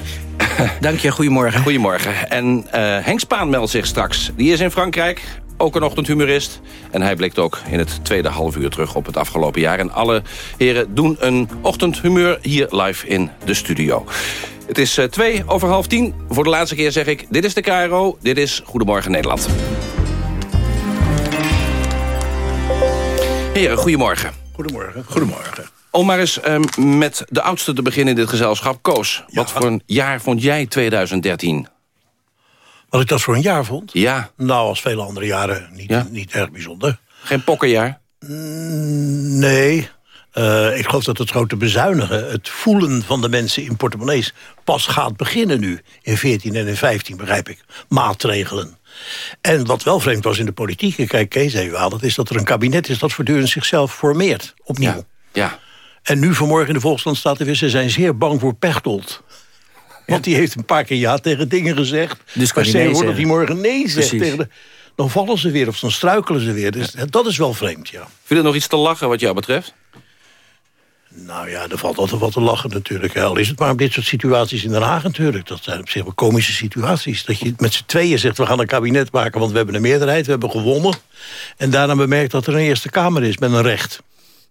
Dank je, goedemorgen. Goedemorgen. En uh, Henk Spaan meldt zich straks. Die is in Frankrijk, ook een ochtendhumorist. En hij blikt ook in het tweede half uur terug op het afgelopen jaar. En alle heren doen een ochtendhumeur hier live in de studio. Het is uh, twee over half tien. Voor de laatste keer zeg ik, dit is de KRO, dit is Goedemorgen Nederland. Heren, goedemorgen. Goedemorgen. Goedemorgen. Om maar eens um, met de oudste te beginnen in dit gezelschap. Koos, ja. wat voor een jaar vond jij 2013? Wat ik dat voor een jaar vond? Ja. Nou, als vele andere jaren niet, ja. niet erg bijzonder. Geen pokkenjaar? Mm, nee. Uh, ik geloof dat het grote bezuinigen, het voelen van de mensen in portemonnees... pas gaat beginnen nu, in 14 en in 15, begrijp ik. Maatregelen. En wat wel vreemd was in de politiek, ik kijk Kees even aan... dat is dat er een kabinet is dat voortdurend zichzelf formeert, opnieuw. Ja. ja. En nu vanmorgen in de Volkskrant staat er weer... ze zijn zeer bang voor Pechtold. Want die heeft een paar keer ja tegen dingen gezegd. Dus maar je voor dat hij morgen nee zegt tegen de, Dan vallen ze weer of dan struikelen ze weer. Dus dat is wel vreemd, ja. Vind je er nog iets te lachen wat jou betreft? Nou ja, er valt altijd wat te lachen natuurlijk. Al is het maar op dit soort situaties in Den Haag natuurlijk. Dat zijn op zich wel komische situaties. Dat je met z'n tweeën zegt, we gaan een kabinet maken... want we hebben een meerderheid, we hebben gewonnen. En daarna bemerkt dat er een Eerste Kamer is met een recht.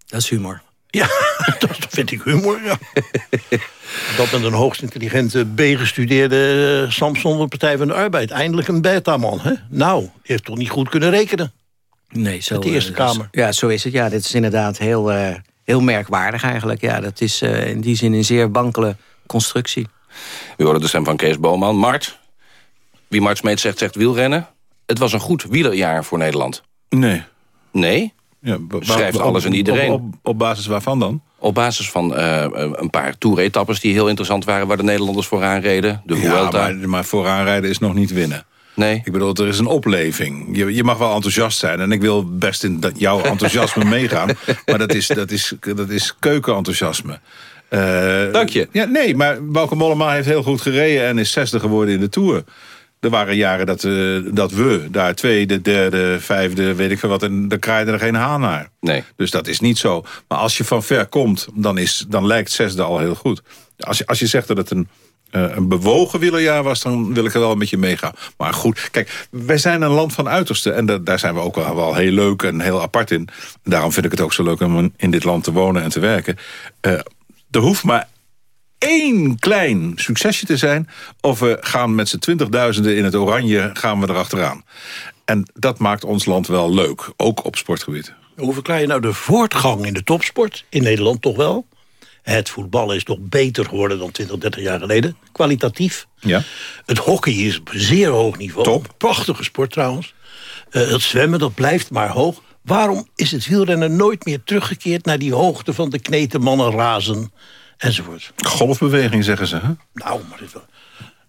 Dat is humor. Ja, [LAUGHS] dat vind ik humor, ja. Dat met een hoogst intelligente, B-gestudeerde uh, Samson van de Partij van de Arbeid. Eindelijk een beta-man, hè? Nou, die heeft toch niet goed kunnen rekenen? Nee, zo... Met de Eerste uh, Kamer. Ja, zo is het. Ja, dit is inderdaad heel, uh, heel merkwaardig eigenlijk. Ja, dat is in die zin een zeer wankele constructie. U hoorde de stem van Kees Boman. Mart, wie Mart Smeet zegt, zegt wielrennen. Het was een goed wielerjaar voor Nederland. Nee. Nee? Ja, Schrijft alles en iedereen. Op, op, op, basis waarvan dan? Op basis van uh, een paar toeretappes die heel interessant waren... waar de Nederlanders vooraan reden. De Vuelta. Ja, maar, maar vooraan rijden is nog niet winnen. Nee. Ik bedoel, er is een opleving. Je, je mag wel enthousiast zijn. En ik wil best in dat jouw enthousiasme [LAUGHS] meegaan. Maar dat is, dat is, dat is keukenenthousiasme. Uh, Dank je. Ja, nee, maar Bauke Mollema heeft heel goed gereden... en is 60 geworden in de Tour. Er waren jaren dat, uh, dat we daar tweede, derde, vijfde, weet ik veel wat... en dan kraaide er geen haan naar. Nee. Dus dat is niet zo. Maar als je van ver komt, dan, is, dan lijkt zesde al heel goed. Als je, als je zegt dat het een, uh, een bewogen wielerjaar was... dan wil ik er wel een beetje meegaan. Maar goed, kijk, wij zijn een land van uitersten... en da daar zijn we ook wel, wel heel leuk en heel apart in. Daarom vind ik het ook zo leuk om in dit land te wonen en te werken. Uh, er hoeft maar één klein succesje te zijn... of we gaan met z'n twintigduizenden in het oranje gaan we erachteraan. En dat maakt ons land wel leuk, ook op sportgebied. Hoe verklaar je nou de voortgang in de topsport in Nederland toch wel? Het voetbal is nog beter geworden dan 20, 30 jaar geleden. Kwalitatief. Ja. Het hockey is op zeer hoog niveau. Top. Prachtige sport trouwens. Uh, het zwemmen, dat blijft maar hoog. Waarom is het wielrennen nooit meer teruggekeerd... naar die hoogte van de kneten mannen razen enzovoort? Golfbeweging, zeggen ze, hè? Nou, maar dit,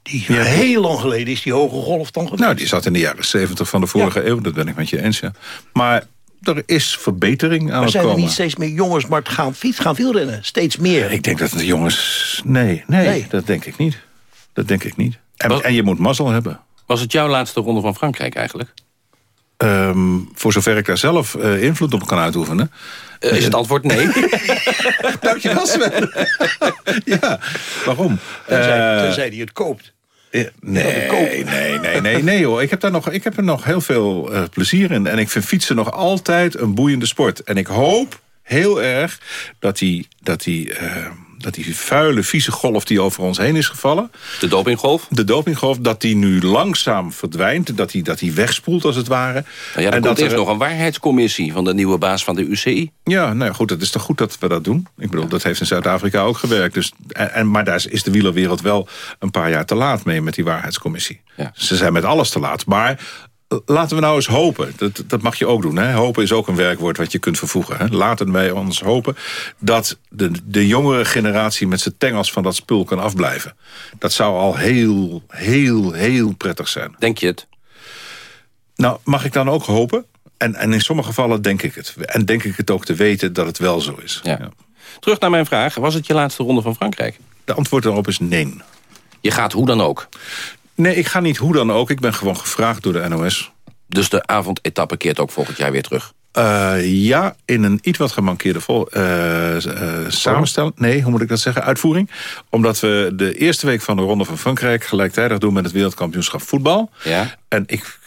die, heel lang geleden is die hoge golf dan geweest. Nou, die zat in de jaren 70 van de vorige eeuw. Dat ben ik met je eens, ja. Maar er is verbetering aan maar het zijn komen. er niet steeds meer jongens maar het gaan fiets, gaan wielrennen? Steeds meer. Ik denk dat de jongens... Nee, nee, Nee. dat denk ik niet. Dat denk ik niet. En, en je moet mazzel hebben. Was het jouw laatste ronde van Frankrijk eigenlijk? Ehm, voor zover ik daar zelf eh, invloed op kan uitoefenen. Eh, is het [LAUGHS] antwoord nee? [LAUGHS] Dankjewel Sven. [LAUGHS] ja, waarom? Tenzij, Eh, tenzij die het koopt. Ja, Nee, nee, nee, nee, nee hoor. Ik heb, daar nog, ik heb er nog heel veel eh, plezier in. En ik vind fietsen nog altijd een boeiende sport. En ik hoop heel erg dat die, dat die, eh, dat die vuile, vieze golf die over ons heen is gevallen... De dopinggolf? De dopinggolf, dat die nu langzaam verdwijnt. Dat die, dat die wegspoelt als het ware. Nou ja, en komt dat eerst er- nog een waarheidscommissie van de nieuwe baas van de UCI. Ja, nou goed, het is toch goed dat we dat doen. Ik bedoel, dat heeft in Zuid-Afrika ook gewerkt. Dus, en, maar daar is- is de wielerwereld wel een paar jaar te laat mee met die waarheidscommissie. Ze zijn met alles te laat. Maar laten we nou eens hopen. Dat, dat mag je ook doen. Hè? Hopen is ook een werkwoord wat je kunt vervoegen. Hè? Laten wij ons hopen dat de, de jongere generatie met zijn tengels van dat spul kan afblijven. Dat zou al heel, heel, heel prettig zijn. Denk je het? Nou, mag ik dan ook hopen? En, en in sommige gevallen denk ik het. En denk ik het ook te weten dat het wel zo is. Ja. Terug naar mijn vraag. Was het je laatste ronde van Frankrijk? De antwoord daarop is nee. Je gaat hoe dan ook? Nee, ik ga niet hoe dan ook. Ik ben gewoon gevraagd door de NOS. Dus de avondetappe keert ook volgend jaar weer terug? Eh, ja, in een iets wat gemankeerde vol, eh, samenstelling. Nee, hoe moet ik dat zeggen? Uitvoering. Omdat we de eerste week van de Ronde van Frankrijk... gelijktijdig doen met het wereldkampioenschap voetbal. Ja. En ik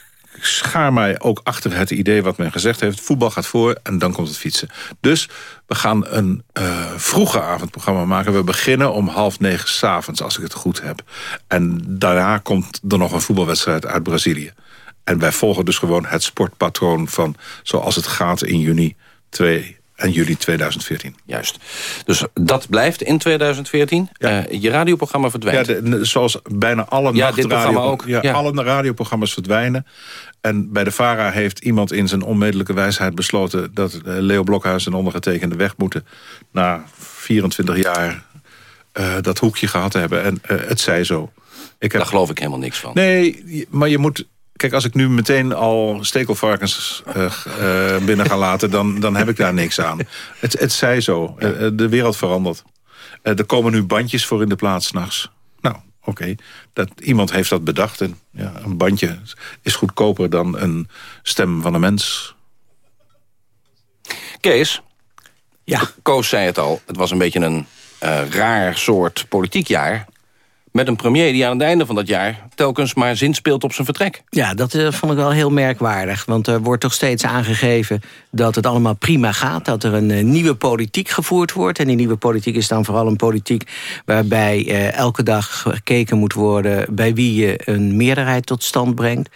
schaar mij ook achter het idee wat men gezegd heeft. Voetbal gaat voor en dan komt het fietsen. Dus we gaan een eh, vroege avondprogramma maken. We beginnen om half negen s'avonds, als ik het goed heb. En daarna komt er nog een voetbalwedstrijd uit Brazilië. En wij volgen dus gewoon het sportpatroon van zoals het gaat in juni 2 en juli 2014. Juist. Dus dat blijft in 2014. Eh, je radioprogramma verdwijnt. Ja, de- zoals bijna alle Ja, dit ook. Ja, Ja. alle radioprogramma's verdwijnen. En bij de VARA heeft iemand in zijn onmedelijke wijsheid besloten... dat eh, Leo Blokhuis en ondergetekende weg moeten... na 24 jaar eh, dat hoekje gehad te hebben. En eh, het zij zo. Ik heb... Daar geloof ik helemaal niks van. Nee, maar je moet... Kijk, als ik nu meteen al stekelvarkens eh, eh, binnen ga laten... Dan, dan heb ik daar niks aan. Het, het zij zo. Eh, de wereld verandert. Eh, er komen nu bandjes voor in de plaats s'nachts. Nou, oké. Dat Iemand heeft dat bedacht. En ja, een bandje is goedkoper dan een stem van een mens. Kees, ja. Koos zei het al, het was een beetje een eh, raar soort politiek jaar... met een premier die aan het einde van dat jaar... telkens maar zin speelt op zijn vertrek. Ja, dat eh, vond ik wel heel merkwaardig. Want er wordt toch steeds aangegeven dat het allemaal prima gaat. Dat er een eh, nieuwe politiek gevoerd wordt. En die nieuwe politiek is dan vooral een politiek... waarbij eh, elke dag gekeken moet worden... bij wie je een meerderheid tot stand brengt.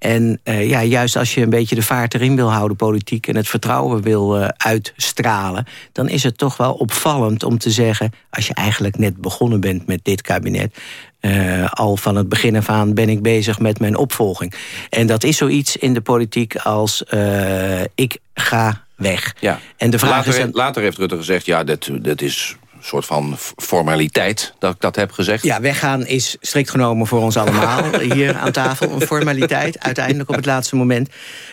En eh, ja, juist als je een beetje de vaart erin wil houden, politiek... en het vertrouwen wil eh, uitstralen... dan is het toch wel opvallend om te zeggen... als je eigenlijk net begonnen bent met dit kabinet... eh, al van het begin af aan ben ik bezig met mijn opvolging. En dat is zoiets in de politiek als ik ga weg. Ja. En de vraag later, is... dan- later heeft Rutte gezegd, ja, dat, dat is soort van formaliteit dat ik dat heb gezegd. Ja, weggaan is strikt genomen voor ons allemaal [LAUGHS] hier aan tafel. Een formaliteit, uiteindelijk op het laatste moment.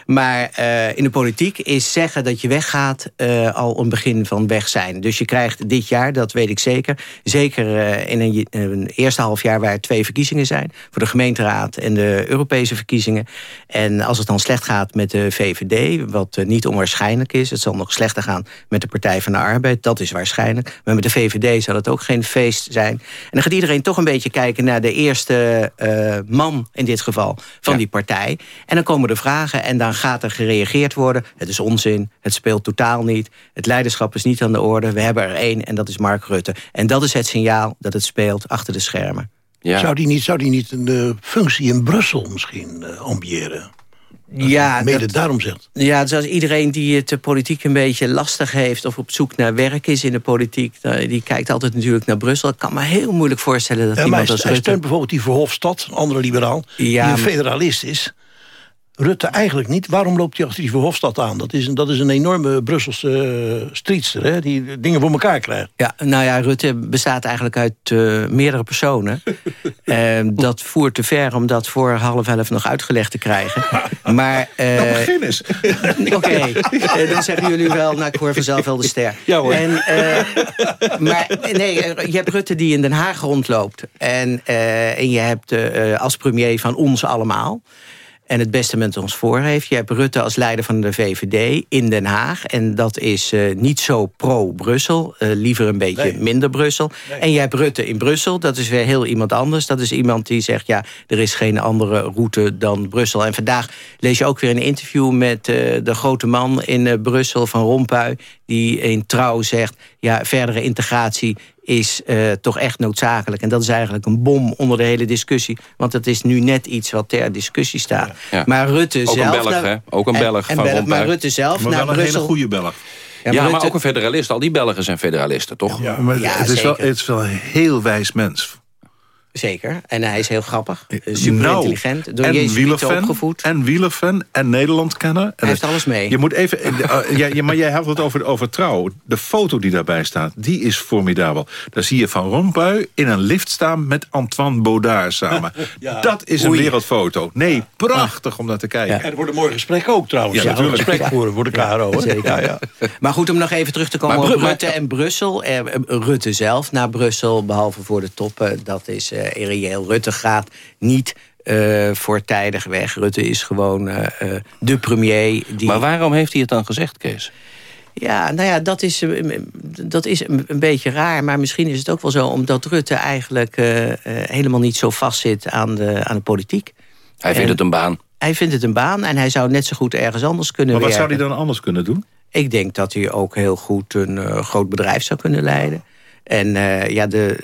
Maar eh, in de politiek is zeggen dat je weggaat eh, al een begin van weg zijn. Dus je krijgt dit jaar, dat weet ik zeker... zeker eh, in een, een eerste half jaar waar twee verkiezingen zijn... voor de gemeenteraad en de Europese verkiezingen. En als het dan slecht gaat met de VVD, wat niet onwaarschijnlijk is... het zal nog slechter gaan met de Partij van de Arbeid, dat is waarschijnlijk. Maar met de VVD zal het ook geen feest zijn. En dan gaat iedereen toch een beetje kijken naar de eerste eh, man, in dit geval, van die partij. En dan komen de vragen en dan gaat er gereageerd worden. Het is onzin, het speelt totaal niet. Het leiderschap is niet aan de orde. We hebben er één en dat is Mark Rutte. En dat is het signaal dat het speelt achter de schermen. Zou, die niet, zou die niet een eh, functie in Brussel misschien eh, ambiëren? Ja, Mede dat- daarom zegt. Ja, dus als iedereen die het de politiek een beetje lastig heeft... of op zoek naar werk is in de politiek... eh, die kijkt altijd natuurlijk naar Brussel. Ik kan me heel moeilijk voorstellen dat Ja, iemand hij, als hij Rutte... steunt bijvoorbeeld die Verhofstadt, een andere liberaal... Ja, die een federalist is. Rutte eigenlijk niet. Waarom loopt hij achter die Verhofstadt aan? Dat is een, dat is een enorme Brusselse uh, streetster, hè, die dingen voor elkaar krijgt. Ja, nou ja, Rutte bestaat eigenlijk uit eh, meerdere personen. [LAUGHS] Eh, dat voert te ver om dat voor half elf nog uitgelegd te krijgen. Maar, [LAUGHS] eh, Nou, begin eens. [LAUGHS] Oké, eh, dan zeggen jullie wel, nou ik hoor vanzelf wel de ster. Ja, hoor. En, eh, maar nee, eh, je hebt Rutte die in Den Haag rondloopt. En, eh, en je hebt eh, als premier van ons allemaal. En het beste met ons voor heeft. Je hebt Rutte als leider van de VVD in Den Haag. En dat is eh, niet zo pro-Brussel. eh, liever een beetje Nee. minder Brussel. En je hebt Rutte in Brussel. Dat is weer heel iemand anders. Dat is iemand die zegt, ja, er is geen andere route dan Brussel. En vandaag lees je ook weer een interview met eh, de grote man in Brussel van Rompuy. Die in trouw zegt, ja, verdere integratie is eh, toch echt noodzakelijk. En dat is eigenlijk een bom onder de hele discussie. Want het is nu net iets wat ter discussie staat. Ja. Maar Rutte Ook een zelf... Belg, nou- hè? Ook een en- Belg en van Belg. Maar Rutte zelf Maar naar wel een Brussel... hele goede Belg. Ja, maar maar, Rutte- ook een federalist. Al die Belgen zijn federalisten, toch? Ja, maar Ja, het, is wel, zeker. het is wel een heel wijs mens. Zeker. En hij is heel grappig. Super Nou, intelligent. Door en Jezus wielerfan, opgevoed. En wielerfan en Nederland kennen. En Hij heeft alles mee. Je moet even, eh, ja, maar jij had het over, over trouw. De foto die daarbij staat, die is formidabel. Daar zie je Van Rompuy in een lift staan met Antoine Baudard samen. [LAUGHS] Ja. Dat is een Oei. wereldfoto. Nee, prachtig om naar te kijken. En er wordt een mooi gesprek ook trouwens. Ja, natuurlijk. Een gesprek voor, voor de KRO. Zeker. Ja, ja. Maar goed, om nog even terug te komen Maar op Rutte en Brussel. Eh, eh, Rutte zelf naar Brussel, behalve voor de toppen. Dat is eh irreëel. Rutte gaat niet eh, voortijdig weg. Rutte is gewoon eh, eh, de premier. Die... Maar waarom heeft hij het dan gezegd, Kees? Ja, nou ja, dat is, eh, dat is een, beetje raar. Maar misschien is het ook wel zo omdat Rutte eigenlijk eh, eh, helemaal niet zo vastzit aan de, aan de politiek. Hij vindt En- het een baan. Hij vindt het een baan en hij zou net zo goed ergens anders kunnen Maar wat zou hij dan anders kunnen doen? Ik denk dat hij ook heel goed een eh, groot bedrijf zou kunnen leiden. En eh, ja, de,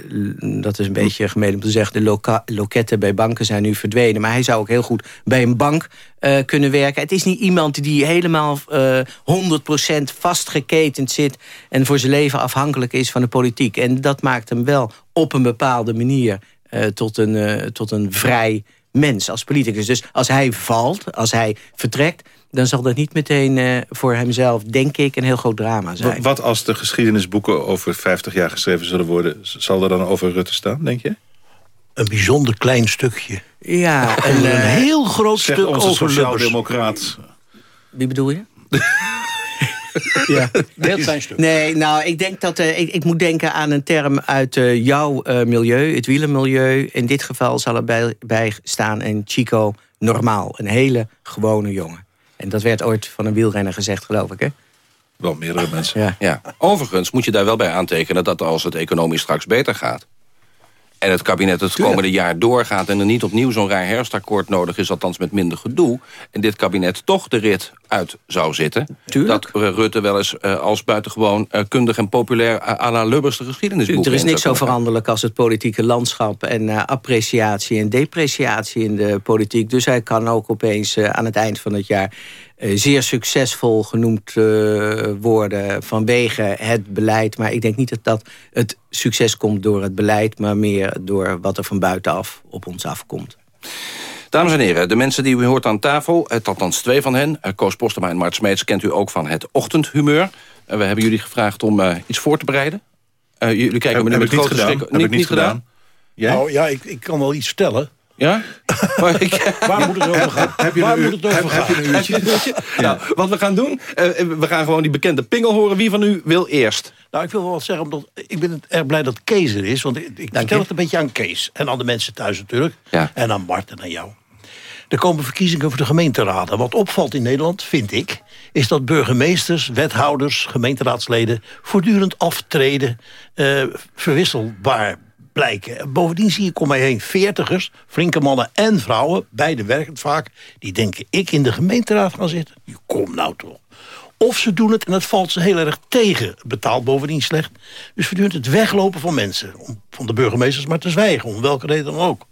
dat is een beetje gemeen om te zeggen... de loketten bij banken zijn nu verdwenen. Maar hij zou ook heel goed bij een bank eh, kunnen werken. Het is niet iemand die helemaal eh 100% vastgeketend zit... en voor zijn leven afhankelijk is van de politiek. En dat maakt hem wel op een bepaalde manier... eh, tot, een, eh, tot een vrij mens als politicus. Dus als hij valt, als hij vertrekt... dan zal dat niet meteen eh, voor hemzelf, denk ik, een heel groot drama zijn. Wat als de geschiedenisboeken over 50 jaar geschreven zullen worden... zal er dan over Rutte staan, denk je? Een bijzonder klein stukje. Ja, En en, een eh, heel groot stuk onze over sociaaldemocraat. wie bedoel je? [LAUGHS] ja. Heel klein stuk. Nee, nou, ik denk dat eh, ik, ik moet denken aan een term uit eh, jouw eh, milieu, het wielermilieu. In dit geval zal er bij, bij staan een Chico normaal, een hele gewone jongen. En dat werd ooit van een wielrenner gezegd, geloof ik, hè? Wel meerdere mensen. Ja. Ja. Overigens moet je daar wel bij aantekenen... dat als het economisch straks beter gaat... en het kabinet het komende jaar doorgaat... en er niet opnieuw zo'n raar herfstakkoord nodig is... althans met minder gedoe... en dit kabinet toch de rit uit zou zitten... Tuurlijk. dat eh, Rutte wel eens eh, als buitengewoon eh, kundig en populair... à la Lubbers de geschiedenisboeken Er is niks zo veranderlijk als het politieke landschap... en appreciatie en depreciatie in de politiek. Dus hij kan ook opeens aan het eind van het jaar... eh, zeer succesvol genoemd eh, worden vanwege het beleid. Maar ik denk niet dat, dat het succes komt door het beleid... maar meer door wat er van buitenaf op ons afkomt. Dames en heren, de mensen die u hoort aan tafel, het althans twee van hen... eh, Koos Postema en Mart Smeets, kent u ook van het ochtendhumeur. En we hebben jullie gevraagd om eh, iets voor te bereiden. Eh, jullie kijken Heb, me nu met ik niet grote gedaan. schrik. Heb ik niet gedaan. Jij? Nou ja, ik, ik kan wel iets vertellen. Ja? [LAUGHS] Maar ik- Waar moet het over gaan? [LAUGHS] Heb je Waar een moet het over heb- heb gaan? je een uurtje? Heb je een uurtje? [LAUGHS] Nou, wat we gaan doen, eh, we gaan gewoon die bekende pingel horen. Wie van u wil eerst? Nou, ik wil wel wat zeggen, omdat ik ben het erg blij dat Kees er is. Want ik, ik vertel het een beetje aan Kees. En aan de mensen thuis natuurlijk. Ja. En aan Bart en aan jou. Er komen verkiezingen voor de gemeenteraden. Wat opvalt in Nederland, vind ik... is dat burgemeesters, wethouders, gemeenteraadsleden... voortdurend aftreden, eh, verwisselbaar blijken. En Bovendien zie ik om mij heen veertigers, flinke mannen en vrouwen... beide werkend vaak, die denken ik in de gemeenteraad gaan zitten. Je kom nou toch. Of ze doen het en het valt ze heel erg tegen. Betaalt bovendien slecht. Dus voortdurend het weglopen van mensen. Om van de burgemeesters maar te zwijgen, om welke reden dan ook.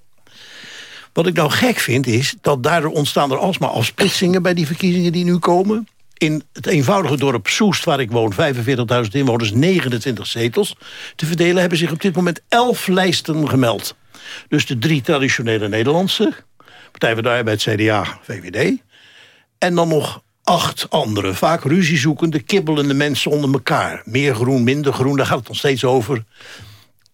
Wat ik nou gek vind is dat daardoor ontstaan er alsmaar afsplitsingen... bij die verkiezingen die nu komen. In het eenvoudige dorp Soest, waar ik woon, 45.000 inwoners, 29 zetels te verdelen... hebben zich op dit moment 11 lijsten gemeld. Dus de drie traditionele Nederlandse, Partij van de Arbeid, CDA, VVD... en dan nog acht andere, vaak ruziezoekende, kibbelende mensen onder elkaar. Meer groen, minder groen, daar gaat het nog steeds over.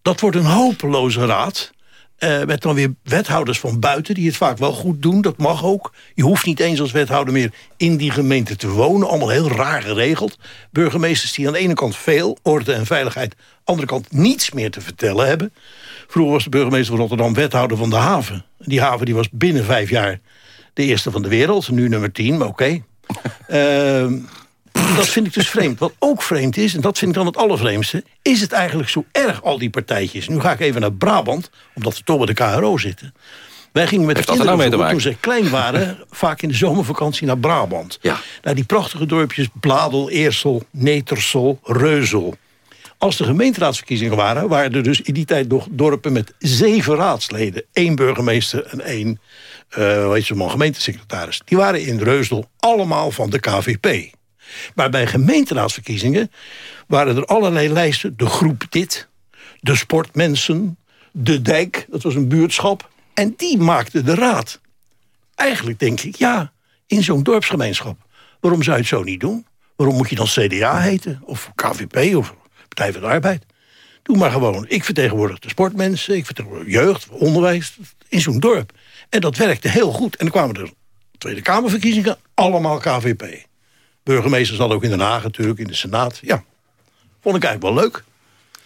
Dat wordt een hopeloze raad. Uh, met dan weer wethouders van buiten die het vaak wel goed doen. Dat mag ook. Je hoeft niet eens als wethouder meer in die gemeente te wonen. Allemaal heel raar geregeld. Burgemeesters die aan de ene kant veel orde en veiligheid... aan de andere kant niets meer te vertellen hebben. Vroeger was de burgemeester van Rotterdam wethouder van de haven. Die haven die was binnen vijf jaar de eerste van de wereld. Nu nummer tien, maar oké. Okay. [LAUGHS] uh, [LAUGHS] dat vind ik dus vreemd. Wat ook vreemd is, en dat vind ik dan het allervreemdste... is het eigenlijk zo erg, al die partijtjes. Nu ga ik even naar Brabant, omdat we toch bij de KRO zitten. Wij gingen met de nou kinderen, nou toen ze klein waren... [LAUGHS] vaak in de zomervakantie naar Brabant. Ja. Naar die prachtige dorpjes Bladel, Eersel, Netersel, Reuzel. Als de gemeenteraadsverkiezingen waren... waren er dus in die tijd nog dorpen met zeven raadsleden. één burgemeester en één uh, hoe heet ze man, gemeentesecretaris. Die waren in Reuzel allemaal van de KVP. Maar bij gemeenteraadsverkiezingen waren er allerlei lijsten. De groep dit, de sportmensen, de dijk, dat was een buurtschap. En die maakte de raad. Eigenlijk denk ik, ja, in zo'n dorpsgemeenschap. Waarom zou je het zo niet doen? Waarom moet je dan CDA heten? Of KVP of Partij van de Arbeid? Doe maar gewoon. Ik vertegenwoordig de sportmensen, ik vertegenwoordig jeugd, onderwijs. In zo'n dorp. En dat werkte heel goed. En dan kwamen er Tweede Kamerverkiezingen, allemaal KVP. Burgemeester zat ook in Den Haag natuurlijk, in de Senaat. Ja, vond ik eigenlijk wel leuk.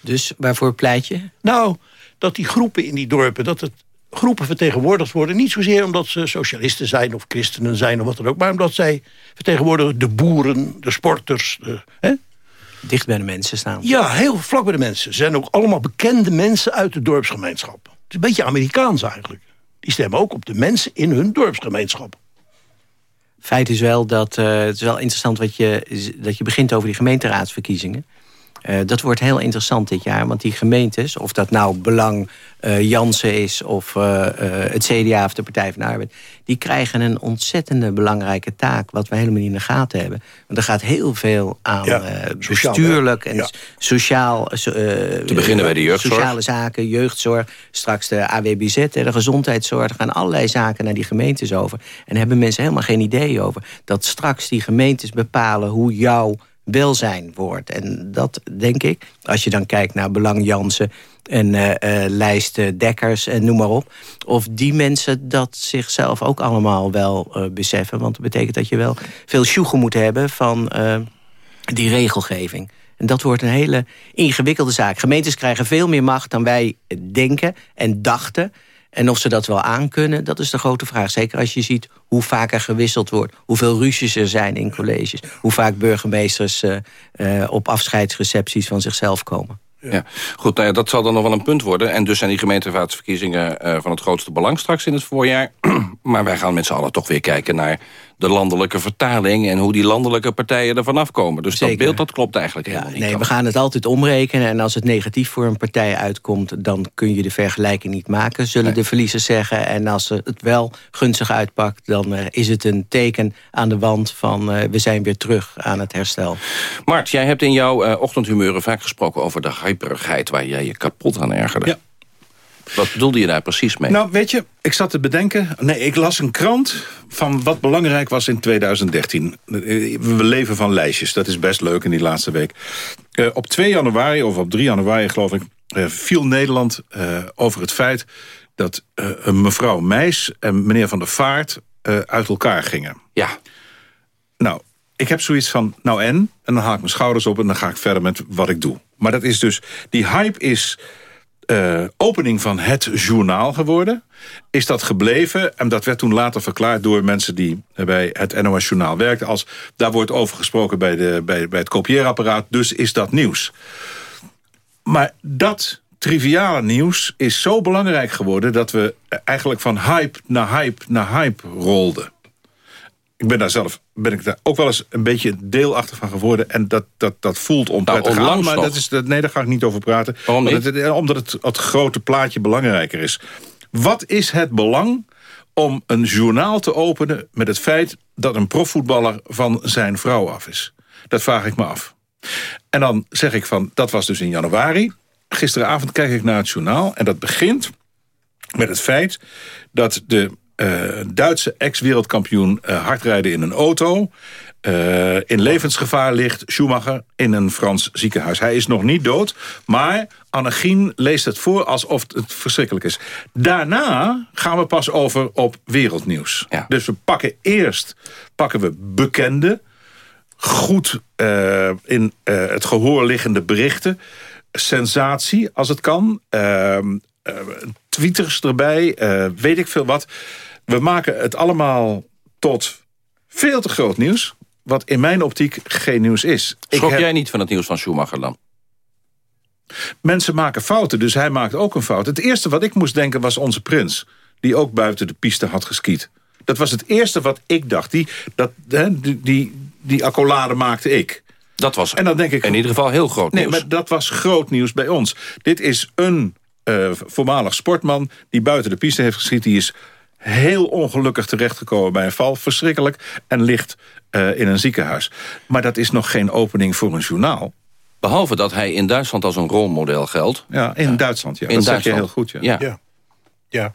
Dus waarvoor pleit je? Nou, dat die groepen in die dorpen, dat het groepen vertegenwoordigd worden. Niet zozeer omdat ze socialisten zijn of christenen zijn of wat dan ook. Maar omdat zij vertegenwoordigen de boeren, de sporters. De, hè? Dicht bij de mensen staan. Ja, heel vlak bij de mensen. Ze zijn ook allemaal bekende mensen uit de dorpsgemeenschap. Het is een beetje Amerikaans eigenlijk. Die stemmen ook op de mensen in hun dorpsgemeenschap. Feit is wel dat uh, het is wel interessant wat je, dat je begint over die gemeenteraadsverkiezingen. Uh, dat wordt heel interessant dit jaar, want die gemeentes... of dat nou Belang uh, Jansen is of uh, het CDA of de Partij van de Arbeid... die krijgen een ontzettende belangrijke taak... wat we helemaal niet in de gaten hebben. Want er gaat heel veel aan ja, bestuurlijk en ja. sociaal... Te beginnen bij de jeugdzorg. Sociale zaken, jeugdzorg, straks de AWBZ, de gezondheidszorg... er gaan allerlei zaken naar die gemeentes over. En hebben mensen helemaal geen idee over. Dat straks die gemeentes bepalen hoe jouw welzijn wordt. En dat denk ik, als je dan kijkt naar Belang Jansen en uh, uh, lijst Dekkers en noem maar op... of die mensen dat zichzelf ook allemaal wel uh, beseffen. Want dat betekent dat je wel veel sjoegen moet hebben van die regelgeving. En dat wordt een hele ingewikkelde zaak. Gemeentes krijgen veel meer macht dan wij denken en dachten... En of ze dat wel aankunnen, dat is de grote vraag. Zeker als je ziet hoe vaak er gewisseld wordt. Hoeveel ruzies er zijn in colleges. Hoe vaak burgemeesters uh, uh, op afscheidsrecepties van zichzelf komen. Ja, goed, nou dat zal dan nog wel een punt worden. En dus zijn die gemeenteraadsverkiezingen uh, van het grootste belang straks in het voorjaar. [CLEARS THROAT] maar wij gaan met z'n allen toch weer kijken naar de landelijke vertaling... en hoe die landelijke partijen ervan afkomen. Dus Zeker. dat beeld dat klopt eigenlijk ja, helemaal niet. Nee, we gaan het altijd omrekenen. En als het negatief voor een partij uitkomt... dan kun je de vergelijking niet maken, zullen nee. de verliezers zeggen. En als het wel gunstig uitpakt... dan uh, is het een teken aan de wand van... Uh, we zijn weer terug aan het herstel. Mart, jij hebt in jouw uh, ochtendhumeuren vaak gesproken... over de hyperigheid waar jij je kapot aan ergerde. Ja. Wat bedoelde je daar precies mee? Nou, weet je, ik zat te bedenken... Nee, ik las een krant van wat belangrijk was in 2013. We leven van lijstjes, dat is best leuk in die laatste week. Uh, op 2 januari, of op 3 januari geloof ik... Uh, viel Nederland uh, over het feit dat mevrouw Meis en meneer Van der Vaart... uit elkaar gingen. Ja. Nou, ik heb zoiets van, nou en? En dan haal ik mijn schouders op en dan ga ik verder met wat ik doe. Maar dat is dus, die hype is uh, opening van het journaal geworden. Is dat gebleven? En dat werd toen later verklaard door mensen die bij het NOS Journaal werkten. Als daar wordt over gesproken bij, de, bij, bij het kopieerapparaat. Dus is dat nieuws. Maar dat triviale nieuws is zo belangrijk geworden... dat we eigenlijk van hype naar hype naar hype rolden ik ben daar zelf ben ik daar ook wel eens een beetje deelachtig van geworden. En dat, dat, dat voelt onprettig nou, aan. Maar dat is, dat, nee, daar ga ik niet over praten. Waarom niet? Omdat, het, omdat het, het grote plaatje belangrijker is. Wat is het belang om een journaal te openen... met het feit dat een profvoetballer van zijn vrouw af is? Dat vraag ik me af. En dan zeg ik van, dat was dus in januari. Gisteravond kijk ik naar het journaal en dat begint met het feit dat de Duitse ex-wereldkampioen uh, hardrijden in een auto... Uh, in levensgevaar ligt Schumacher in een Frans ziekenhuis. Hij is nog niet dood, maar Annegien leest het voor alsof het verschrikkelijk is. Daarna gaan we pas over op wereldnieuws. Ja. Dus we pakken eerst pakken we bekende, goed uh, in uh, het gehoor liggende berichten. Sensatie, als het kan. Ehm, tweeters erbij, weet ik veel wat. We maken het allemaal tot veel te groot nieuws. Wat in mijn optiek geen nieuws is. Schrok heb... jij niet van het nieuws van Schumacher dan? Mensen maken fouten, dus hij maakt ook een fout. Het eerste wat ik moest denken was onze prins. Die ook buiten de piste had geskiet. Dat was het eerste wat ik dacht. Die, dat, hè, die, die, die accolade maakte ik. Dat was en dan denk ik, in ieder geval heel groot nieuws. Nee, maar dat was groot nieuws bij ons. Dit is een uh, voormalig sportman die buiten de piste heeft geschiet. Die is heel ongelukkig terechtgekomen bij een val. Verschrikkelijk. En ligt uh, in een ziekenhuis. Maar dat is nog geen opening voor een journaal. Behalve dat hij in Duitsland als een rolmodel geldt. Ja, in ja. Duitsland. Ja. In dat Duitsland. je heel goed. Ja. Ja. ja. ja.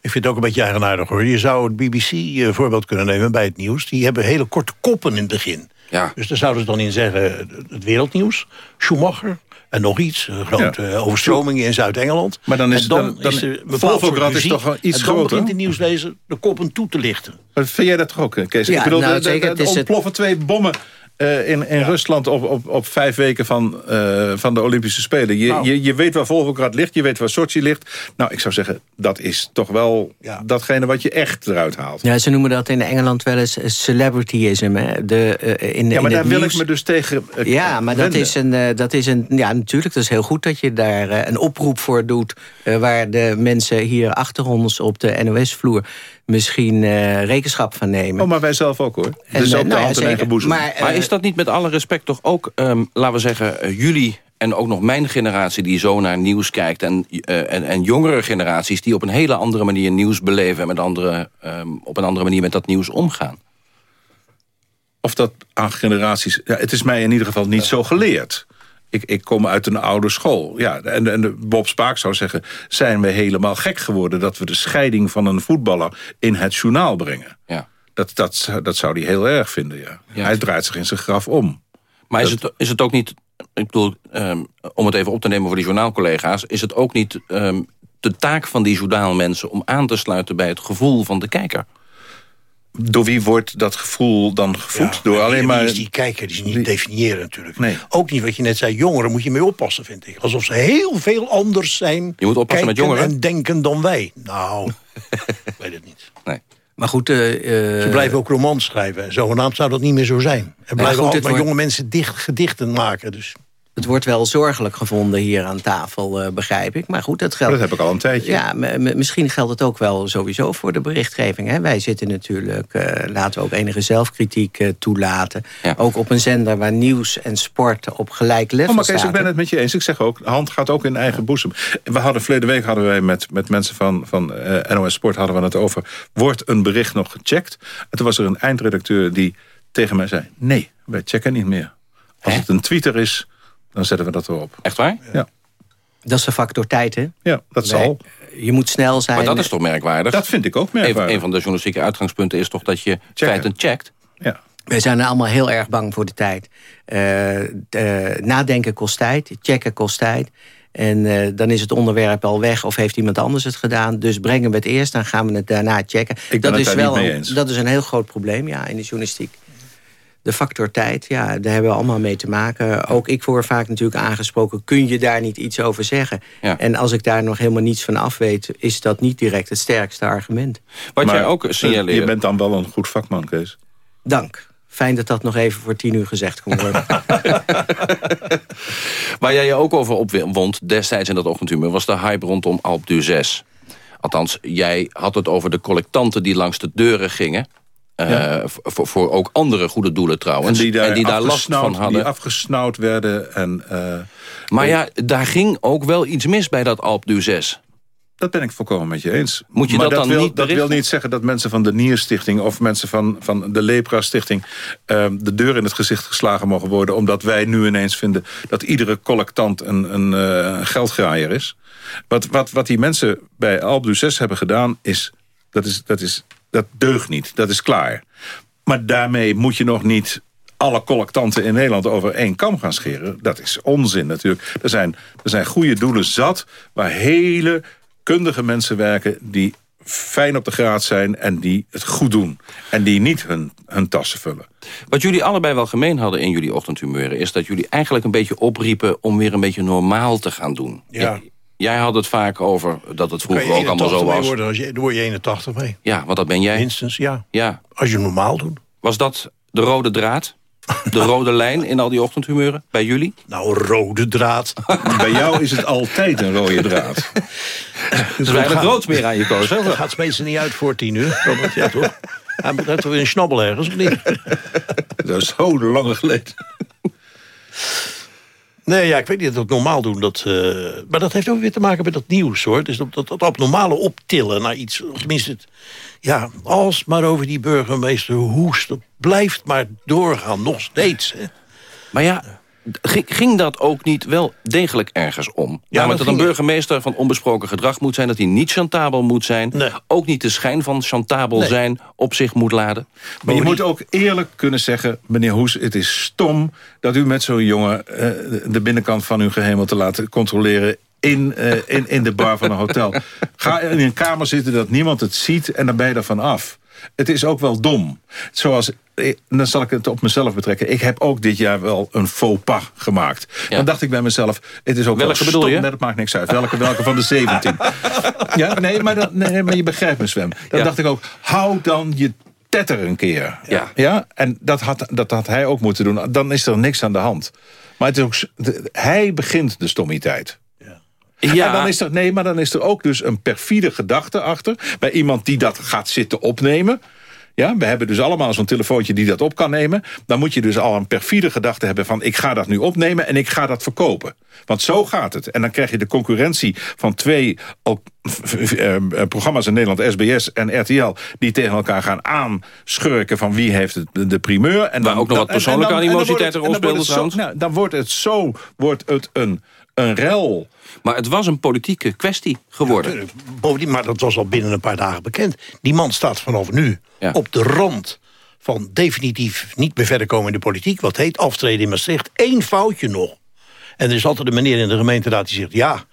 Ik vind het ook een beetje eigenaardig hoor. Je zou het BBC-voorbeeld uh, kunnen nemen bij het nieuws. Die hebben hele korte koppen in het begin. Ja. Dus daar zouden ze dan in zeggen... het wereldnieuws, Schumacher, en nog iets, een grote ja. overstromingen in Zuid-Engeland. Maar dan is, en dan, dan, is er Volvograd is toch wel iets en dan groter? begint de nieuwslezer de koppen toe te lichten. Vind jij dat toch ook, Kees? Ja, ik bedoel, nou, de, de, zeker, de, het is ontploffen twee bommen uh, in, in ja. Rusland op, op, op vijf weken van, uh, van de Olympische Spelen. Je, nou. je, je weet waar Volgograd ligt, je weet waar Sochi ligt. Nou, ik zou zeggen, dat is toch wel ja. datgene wat je echt eruit haalt. Ja, ze noemen dat in Engeland wel eens celebrityism. Hè? De, uh, in, ja, maar in daar wil nieuws. ik me dus tegen Ja, maar dat is, een, dat is een... Ja, natuurlijk, dat is heel goed dat je daar een oproep voor doet... waar de mensen hier achter ons op de NOS-vloer misschien uh, rekenschap van nemen. Oh, maar wij zelf ook hoor. En, dus ook nou, de hand in eigen boezem. Maar, uh, maar, is dat niet met alle respect toch ook, um, laten we zeggen, uh, jullie... en ook nog mijn generatie die zo naar nieuws kijkt... En, en, en, jongere generaties die op een hele andere manier nieuws beleven... en met andere, um, op een andere manier met dat nieuws omgaan? Of dat aan generaties... Ja, het is mij in ieder geval niet zo geleerd. Ik, ik, kom uit een oude school. Ja, en, en Bob Spaak zou zeggen... zijn we helemaal gek geworden... dat we de scheiding van een voetballer in het journaal brengen. Ja. Dat, dat, dat zou hij heel erg vinden, ja. ja. Hij draait zich in zijn graf om. Maar dat... is, het, is het ook niet... Ik bedoel, um, om het even op te nemen voor die journaalcollega's... is het ook niet um, de taak van die journaalmensen... om aan te sluiten bij het gevoel van de kijker? Door wie wordt dat gevoel dan gevoed? Ja, Door alleen maar... die kijker, die is niet definiëren natuurlijk. Nee. Ook niet wat je net zei, jongeren moet je mee oppassen, vind ik. Alsof ze heel veel anders zijn... Je moet oppassen met jongeren? en denken dan wij. Nou, ik weet het niet. [LAUGHS] Nee. Maar goed... Uh, ze blijven ook romans schrijven. Zogenaamd zou dat niet meer zo zijn. Er blijven goed, altijd maar wordt... jonge mensen dicht, gedichten maken, dus... Het wordt wel zorgelijk gevonden hier aan tafel, uh, begrijp ik. Maar goed, dat geldt... Dat heb ik al een tijdje. Ja, misschien geldt het ook wel sowieso voor de berichtgeving. Hè? Wij zitten natuurlijk, uh, laten we ook enige zelfkritiek uh, toelaten. Ja. Ook op een zender waar nieuws en sport op gelijk level oh, maar Kees, staat. ik ben het met je eens. Ik zeg ook, hand gaat ook in eigen ja. boezem. We hadden verleden week hadden wij met, met mensen van, van NOS Sport hadden we het over... wordt een bericht nog gecheckt? En toen was er een eindredacteur die tegen mij zei... nee, wij checken niet meer. Als Hè? het een tweeter is dan zetten we dat erop. Echt waar? Ja. Dat is de factor tijd, hè? Ja, dat Wij, zal. Je moet snel zijn. Maar dat is toch merkwaardig? Dat vind ik ook merkwaardig. Een, een van de journalistieke uitgangspunten is toch dat je Checken. feiten checkt? Ja. Wij zijn allemaal heel erg bang voor de tijd. Uh, uh, nadenken kost tijd, checken kost tijd. En uh, dan is het onderwerp al weg of heeft iemand anders het gedaan. Dus brengen we het eerst, dan gaan we het daarna checken. Ik ben dat het is daar wel niet mee een, eens. Dat is een heel groot probleem ja, in de journalistiek. De factor tijd, ja, daar hebben we allemaal mee te maken. Ook ik word vaak natuurlijk aangesproken... kun je daar niet iets over zeggen? Ja. En als ik daar nog helemaal niets van af weet... is dat niet direct het sterkste argument. Wat maar, jij ook signaleert... Je bent dan wel een goed vakman, Kees. Dank. Fijn dat dat nog even voor tien uur gezegd kon worden. [LAUGHS] Waar jij je ook over opwond destijds in dat ochtendhumeur... was de hype rondom Alp du 6. Althans, jij had het over de collectanten die langs de deuren gingen... Uh, ja. voor, voor ook andere goede doelen trouwens. En die daar, en die daar last van hadden. Die afgesnauwd werden. En, uh, maar ja, daar ging ook wel iets mis bij dat Alp du 6. Dat ben ik volkomen met je eens. Moet je maar dat dan wil, niet Dat wil niet zeggen dat mensen van de Nierstichting... of mensen van, van de Lepra-stichting... ehm, de deur in het gezicht geslagen mogen worden... omdat wij nu ineens vinden dat iedere collectant een, een eh, geldgraaier is. Wat, wat, wat die mensen bij Alpe 6 hebben gedaan... is dat, is, dat, is, dat deugt niet, dat is klaar. Maar daarmee moet je nog niet alle collectanten in Nederland over één kam gaan scheren. Dat is onzin natuurlijk. Er zijn, er zijn goede doelen zat waar hele kundige mensen werken... die fijn op de graad zijn en die het goed doen. En die niet hun, hun tassen vullen. Wat jullie allebei wel gemeen hadden in jullie ochtendhumeuren... is dat jullie eigenlijk een beetje opriepen om weer een beetje normaal te gaan doen. Ja. Jij had het vaak over dat het vroeger ook allemaal 81 zo was. worden, als je, dan word je 81 mee. Ja, want dat ben jij. Minstens, ja. Ja. Als je normaal doet. Was dat de rode draad? De rode [LAUGHS] lijn in al die ochtendhumeuren? Bij jullie? Nou, rode draad. [LAUGHS] Bij jou is het altijd een rode draad. [LAUGHS] Er is weinig rood meer aan je koos. Dat gaat meestal niet uit voor tien uur. Robert, ja, toch? Hij moet weer een snabbel ergens, of niet? Dat is zo lang geleden. Nee, ja, ik weet niet dat we het normaal doen. Dat, eh, maar dat heeft ook weer te maken met dat nieuws, hoor. Dus dat, dat, dat abnormale optillen naar iets. Of tenminste, het, ja, als maar over die burgemeester hoest. Dat blijft maar doorgaan, nog steeds. Hè. Maar ja, ging, dat ook niet wel degelijk ergens om? Ja, Namelijk dat een burgemeester van onbesproken gedrag moet zijn... dat hij niet chantabel moet zijn. Ook niet de schijn van chantabel Nee. zijn op zich moet laden. Maar je moet ook eerlijk kunnen zeggen, meneer Hoes... het is stom dat u met zo'n jongen eh, de binnenkant van uw gehemel te laten controleren... In, eh, in, in de bar van een hotel. [LAUGHS] Ga in een kamer zitten dat niemand het ziet en dan ben je ervan af. Het is ook wel dom. Zoals, eh, dan zal ik het op mezelf betrekken. Ik heb ook dit jaar wel een faux pas gemaakt. Dan dacht ik bij mezelf, het is ook Welke wel bedoel stom. je? Nee, dat maakt niks uit. Welke, welke van de 17? [LAUGHS] ja, nee maar, dat, nee, maar je begrijpt me, Zwem. Dan Ja. dacht ik ook, hou dan je tetter een keer. Ja. Ja? En dat had, dat had hij ook moeten doen. Dan is er niks aan de hand. Maar het is ook, hij begint de stommiteit. Ja. En dan is er, nee, maar dan is er ook dus een perfide gedachte achter... bij iemand die dat gaat zitten opnemen... Ja, we hebben dus allemaal zo'n telefoontje die dat op kan nemen. Dan moet je dus al een perfide gedachte hebben van... ik ga dat nu opnemen en ik ga dat verkopen. Want zo gaat het. En dan krijg je de concurrentie van twee ook, eh, programma's in Nederland... SBS en RTL, die tegen elkaar gaan aanschurken... van wie heeft het, de primeur. En Waar ook nog wat persoonlijke animositeit zo- nou, Dan wordt het zo wordt het een, een rel... Maar het was een politieke kwestie geworden. Bovendien, maar dat was al binnen een paar dagen bekend. Die man staat vanaf nu op de rand van definitief niet meer verder komen in de politiek. Wat heet aftreden in Maastricht. Eén foutje nog. En er is altijd een meneer in de gemeenteraad die zegt... ja,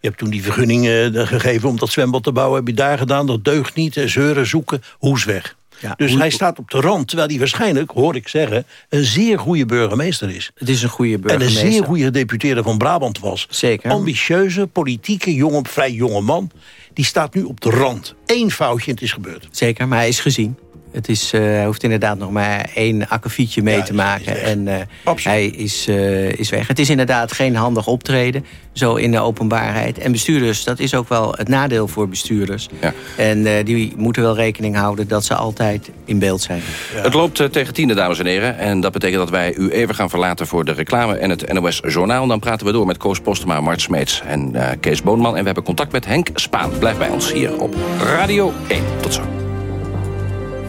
je hebt toen die vergunning eh, gegeven om dat zwembad te bouwen. Heb je daar gedaan, dat deugt niet. eh, Zeuren, zoeken, hoes weg. Dus hoe- hij staat op de rand, terwijl hij waarschijnlijk, hoor ik zeggen... een zeer goede burgemeester is. Het is een goede En burgemeester. een zeer goede gedeputeerde van Brabant was. Zeker. Ambitieuze, politieke, jonge, vrij jonge man. Die staat nu op de rand. Eén foutje en het is gebeurd. Zeker, maar hij is gezien. Het is, eh, hij hoeft inderdaad nog maar één akkefietje mee te maken. en eh, hij is, eh, is weg. Het is inderdaad geen handig optreden, zo in de openbaarheid. En bestuurders, dat is ook wel het nadeel voor bestuurders. En eh, die moeten wel rekening houden dat ze altijd in beeld zijn. Het loopt tegen tiende, dames en heren. En dat betekent dat wij u even gaan verlaten voor de reclame en het NOS Journaal. Dan praten we door met Koos Postema, Mart Smeets en Kees Boonman. En we hebben contact met Henk Spaan. Blijf bij ons hier op Radio 1. Tot zo.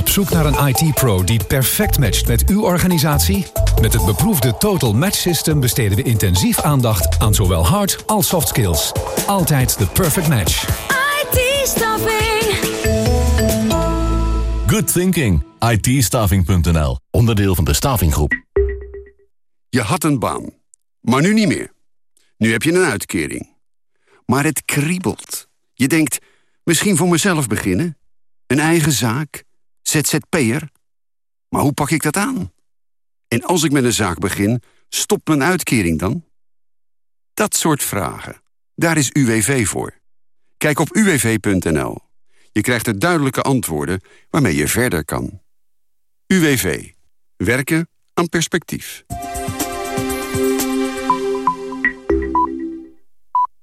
Op zoek naar een IT-pro die perfect matcht met uw organisatie? Met het beproefde Total Match System besteden we intensief aandacht aan zowel hard als soft skills. Altijd de perfect match. IT-staffing. Good thinking. it Onderdeel van de Stavinggroep. Je had een baan, maar nu niet meer. Nu heb je een uitkering. Maar het kriebelt. Je denkt, misschien voor mezelf beginnen? Een eigen zaak? ZZP'er? Maar hoe pak ik dat aan? En als ik met een zaak begin, stopt mijn uitkering dan? Dat soort vragen. Daar is UWV voor. Kijk op uwv.nl. Je krijgt er duidelijke antwoorden waarmee je verder kan. UWV. Werken aan perspectief.